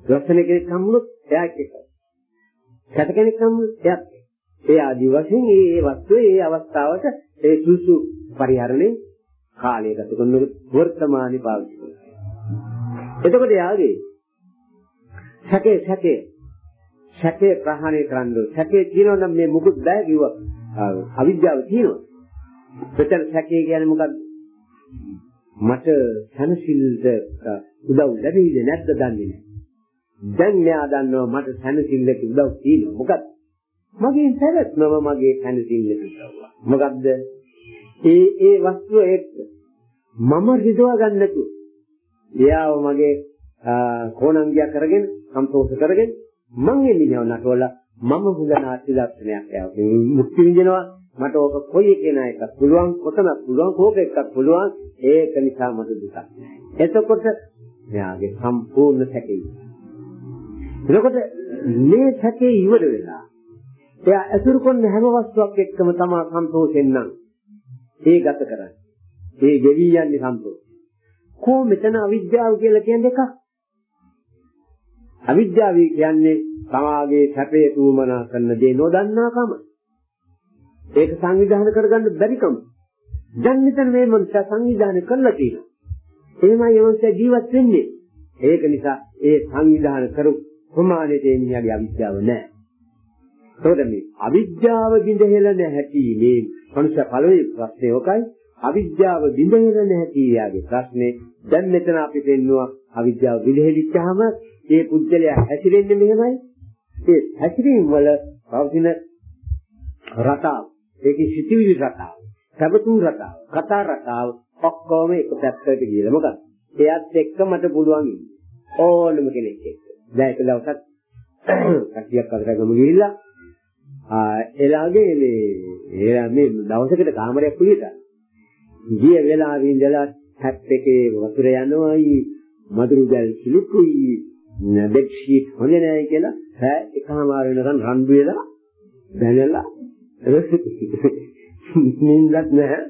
ලස්සන කෙනෙක් හම්බුනොත් එයා එක්ක. සැත කෙනෙක් හම්බුනොත් එයාත් ඒ ආදි වශයෙන් ඒ ඒ වස්තුවේ ඒ අවස්ථාවට ඒ සුසු පරිහරණය කාලය ගත කරන වර්තමානයේ පාවිච්චි කරනවා. එතකොට යාගේ සැකේ සැකේ සැකේ ප්‍රහාණය කරන්න ඕනේ. සැකේ තියෙනවා නම් මේ මුකුත් බෑ කිව්වා. අවිද්‍යාව තියෙනවා. මෙතන සැකේ කියන්නේ මොකක්ද? මට සනසිල්ද උදව් ලැබෙයිද නැද්ද දන්නේ නැහැ. දැන් මෙයා දන්නවා මට සනසිල්ලට උදව් තියෙනවා. මොකක්ද? මගේ පැවැත්මම මගේ සනසිල්ලට උදව්ව. මොකක්ද? ඒ ඒ වස්තුව එක්ක මම රිදවා ගන්න නැතුව එයාව මගේ කෝණංගිය කරගෙන සන්තෝෂ කරගෙන මං එන්නේ නටවලා මම හොඳ නාට්‍ය දර්ශනයක් යාව මුක්ති විඳිනවා. මට ඕක කොයි කෙනා එකක් පුළුවන් කොතන පුළුවන් කෝක එකක් පුළුවන්. ඒක නිසා මට දුකක් එතකොට මෙයාගේ සම්පූර්ණ සැකේ. එතකොට මේ සැකේ ඉවර වෙලා එයා අසුරු කරන හැම වස්තුවක් එක්කම තමා සන්තෝෂෙන් නම් ඒ ගත කරන්නේ. ඒ ගෙවි යන්නේ සන්තෝෂ කො මෙතන අවිද්‍යාව කියලා කියන්නේ එකක්? අවිද්‍යාව කියන්නේ තමාගේ සැපේ තුමනා කරන දේ නොදන්නාකම. ඒක සංවිධානය කරගන්න බැරිකම. දැන් මෙතන මේ මනුස්සයා සංවිධානය කරලා තියෙනවා. එහෙමයි මනුස්සයා ජීවත් වෙන්නේ. ඒක නිසා ඒ සංවිධානය කරු ප්‍රමාණයට එන්නේගේ අවිද්‍යාව නැහැ. ඒකට මේ අවිද්‍යාව බිඳහෙල නැහැටි මේ මනුෂ්‍ය පළවෙනි ප්‍රශ්නේ ඔකයි අවිද්‍යාව බිඳහෙල නැහැටි යාගේ ප්‍රශ්නේ දැන් මෙතන අපි දෙන්නවා අවිද්‍යාව බිඳහෙලිච්චාම ඒ පුද්ගලයා හැසිරෙන්නේ මෙහෙමයි. ඒ හැසිරීම වල පවතින රටාව, ඒකේ සිටිවිලි රටාව, සබතුන් රටාව, කතා රටාව ඔක්කොම එක පැත්තකට ගිහලා මොකද? එයාත් එක්ක මට පුළුවන් ඕනම කෙනෙක් එක්ක. දැන් එක දවසක් *clears throat* කට්ටියක් අතර ගමු ගිහිල්ලා ආ එලාගේ මේ එලා මේ දවසකට කාමරයක් පුලියට ගිය වෙලාවේ ඉඳලා හැප් එකේ වතුර යනවායි මදුරු ගල් කිලුකුයි බෙඩ් ෂීට් හොඳ නැහැ කියලා ඈ එකමාර වෙනකන් රණ්ඩු වෙලා දැනලා නින්දක් නැහැ.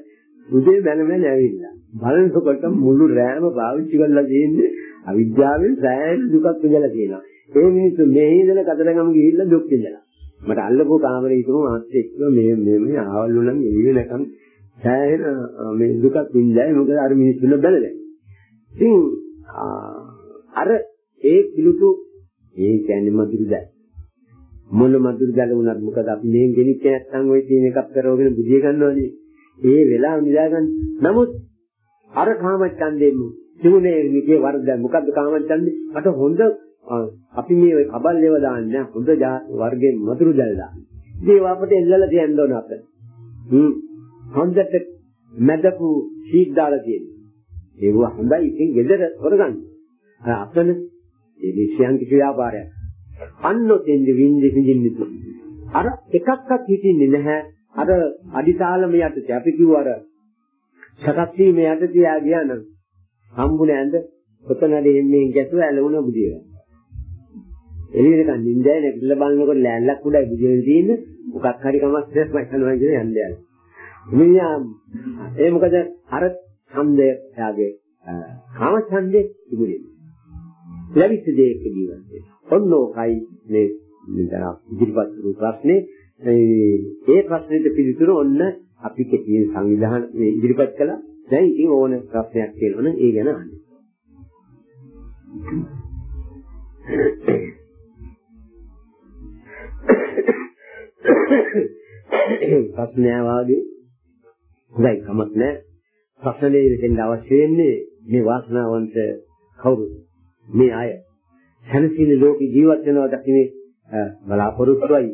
උදේ බැනමෙන් ඇවිල්ලා. බලනකොට මුළු රෑම පාවිච්චි කරලා තියෙන්නේ අවිද්‍යාවෙන් සෑහෙන දුකක් විඳලා තියෙනවා. ඒ මිනිස්සු මේ ඉඳලා කතරගම ගිහිල්ලා දුක් විඳලා. මට අල්ලපුව කාමරේ හිටපු මාත් එක්ක මේ මේ මේ ආවල්ු නම් එළිය නැකන් සෑහෙන මේ දුකක් විඳලා මොකද අර මිනිස්සුන බැලලා ඉතින් අර ඒ කිලුටු ඒ කියන්නේ මధుර දැල්. මොන මధుර දැල් වුණත් මොකද අපි මේන් ගෙනිච්ච නැත්නම් ওই තියෙන එකක් කරවගෙන බුදිය ගන්නවනේ. ඒ වෙලාව නිදා ගන්න. නමුත් අර කාමච්ඡන්දයෙන් තිබුණේ මේකේ වර්ගය මොකද්ද කාමච්ඡන්දේ? මට හොඳ අපි මේ කබල්ලේව දාන්නේ හොඳ වර්ගයේ මధుර දැල් දාන්නේ. ඒවා අපිට එල්ලලා තියන්න ඕන අපිට. හ්ම්. හොඳට මැදපු සීඩ් දාලා තියෙනවා. ඒවා හොඳයි ඉතින් gedara කරගන්න. අර අපතන ඒ විශ්යන් කිසි ව්‍යාපාරයක්. අන්නොතෙන්ද වින්දි විඳින්නේ. අර එකක්වත් හිතින්නේ නැහැ. අර අදිතාලම යටතේ අපි කිව්ව අර සකස් වීම යටතේ ආ ගියා නම් හම්බුනේ ඇඳ ඔතනදී එන්නේ ගැසුව ඇලුණ බුදිය. එළියට නින්දයි නැගිටලා බලනකොට ලෑල්ලක් උඩයි බුදියෙන් තියෙන්නේ මොකක් හරි කමක් නැහැ මම යනවා කියන යන්නේ. මිනිහා ඒ මොකද අර ඡන්දය එයාගේ කාම ඡන්දේ තිබුණේ. ලැබිච්ච දෙයක ජීවත් වෙන්න. ඔන්න ඕකයි මේ මෙතන ඉදිරිපත් කරපු ප්‍රශ්නේ. ඒ ප්‍රශ්නෙට පිළිතුර ඔන්න අපි කෙටි සංවිධාන ඉදිරිපත් කළා. දැන් ඉතින් ඕන ප්‍රශ්නයක් තියෙනවනේ ඒ ගැන අහන්න. ප්‍රශ්නය වාගේ හොඳයි කමක් නැහැ. ප්‍රශ්න දෙන්න අවශ්‍ය වෙන්නේ මේ වාසනාවන්ත කවුරුද? මේ අය. සැනසීම ලෝකේ ජීවත් වෙනවා දකින්නේ බලාපොරොත්තුයි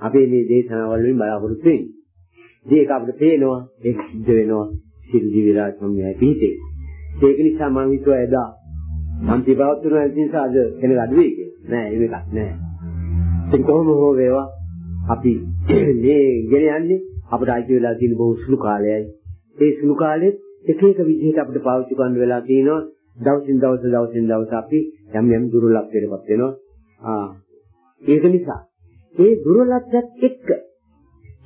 අපේ මේ දේශනාවල් වලින් බලාපොරොත්තු වෙන්නේ. ඒක අපිට පේනවා ඒක සිද්ධ වෙනවා සිල් දිවිරාජ සම්මයයි පිහිටේ. ඒක නිසා මම හිතුවා එදා මන්ති පවත්වන නිසා අද කෙනෙක් අඩු වෙයි කියලා. නෑ ඒක නෑ. ඉතින් කොහොම හෝ වේවා අපි මේ ගෙන යන්නේ අපිට අයිති වෙලා තියෙන බොහෝ සුළු කාලයයි. ඒ සුළු කාලෙත් එක එක විදිහට අපිට පාවිච්චි කරන්න වෙලා තියෙනවා. දවසින් දවස දවසින් දවස අපි යම් යම් දුර්ලභයකටපත් වෙනවා. ආ ඒක නිසා ඒ දුර්ලභයත් එක්ක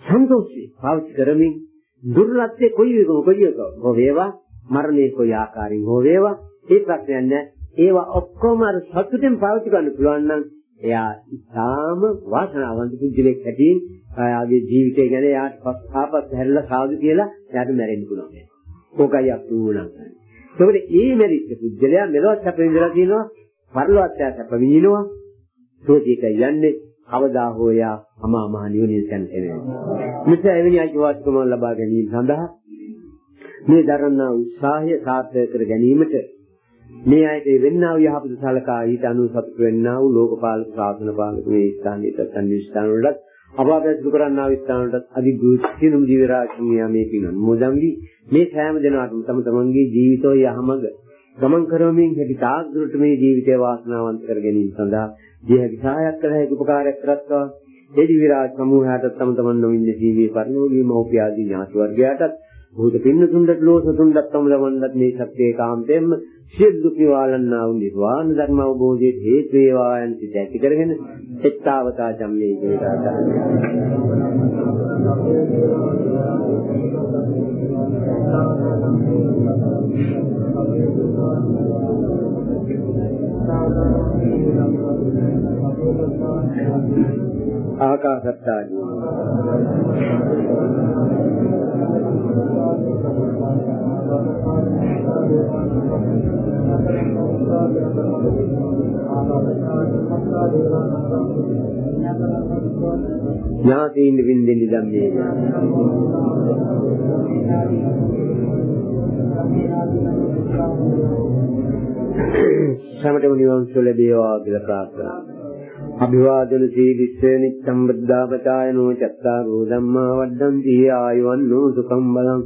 සන්තෝෂී පාවිච්චි කරමින් දුර්ලභයේ කොයි විදිහක කොයි එක හෝ වේවා මරණේ කොයි ආකාරයෙන් හෝ වේවා ඒ ප්‍රශ්නයක් නෑ ඒවා ඔක්කොම අර සතුටෙන් පාවිච්චි කරන්න පුළුවන් නම් එයා ඉතාම වාසනාවන්ත පුද්ගලෙක් හැටින් එයාගේ ජීවිතය ගැන එයාට ආපස් හැරලා සාදු කියලා එයාට මැරෙන්න පුළුවන්. ඕකයි අපි උනන්. ඒකෝට මේ මැරිච්ච පුද්ගලයා මෙලොවත් අප ඉඳලා තියෙනවා පරලොවත් අප විඳිනවා. ඒකයි යන්නේ කවදා හෝ යා අමා මහ නිවනින් සැනසෙනවා. නිසා එවැනි අයිතිවාසිකම ලබා ගැනීම සඳහා මේ දරන්නා උත්සාහය සාර්ථක කර ගැනීමට මේ ඇයිට වෙන්නා වූ යහපත සලකා ඊට අනුව සතුට වෙන්නා වූ ලෝකපාලක ශාසන පාලක මේ ස්ථානයේ තත්ත්වයන් ස්ථාන වලට අභාවය දුරු කරන්නා වූ ස්ථාන වලට අධිග්‍රහ සිනුම් ජීවරාශිය මේ පිනන් මොදම්වි මේ සෑම දිනකටම තම තමන්ගේ ජීවිතය යහමඟ ගමන් කරමින් හැකි තාක් දුරට මේ ජීවිතය වාසනාවන්ත කර ගැනීම සඳහා ජීවිත සහායක් කළ හැකි උපකාරයක් කරත්වා. ඒ දිවිරාජ සමූහයට තම තමන් නොවින්ද ජීවී පරිණෝගී මෞපිය ආදී ඥාති වර්ගයාටත් භූත පින්නතුන්ට ලෝසතුන්ට තම ලවන්නත් මේ සත්‍යයේ කාන්තෙන්ම සියලු දුක් නිවාලන්නා වූ නිර්වාණ ධර්ම අවබෝධයේ හේතු වේවා යන සිත ඇති කරගෙන එත්තාවතා ජම්මේ ජීවිතා ආකාශත්තාදී. ඥාතීන් වින්දෙනි ධම්මේ. සමතම නිවන් සුව ලැබේවා කියලා ප්‍රාර්ථනා. අභිවාදන සීලිස්ස නිච්ඡම් බද්ධාපචායනෝ චත්තාරෝ ධම්මා වඩ්ඩಂತಿ ආයුවන්නෝ සුඛම් බලං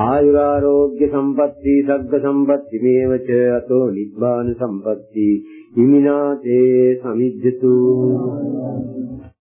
ආයුරාෝග්‍ය සම්පatti සග්ග සම්පatti මේවච අතෝ නිබ්බාන සම්පatti හිමිනාතේ සමිජ්ජතු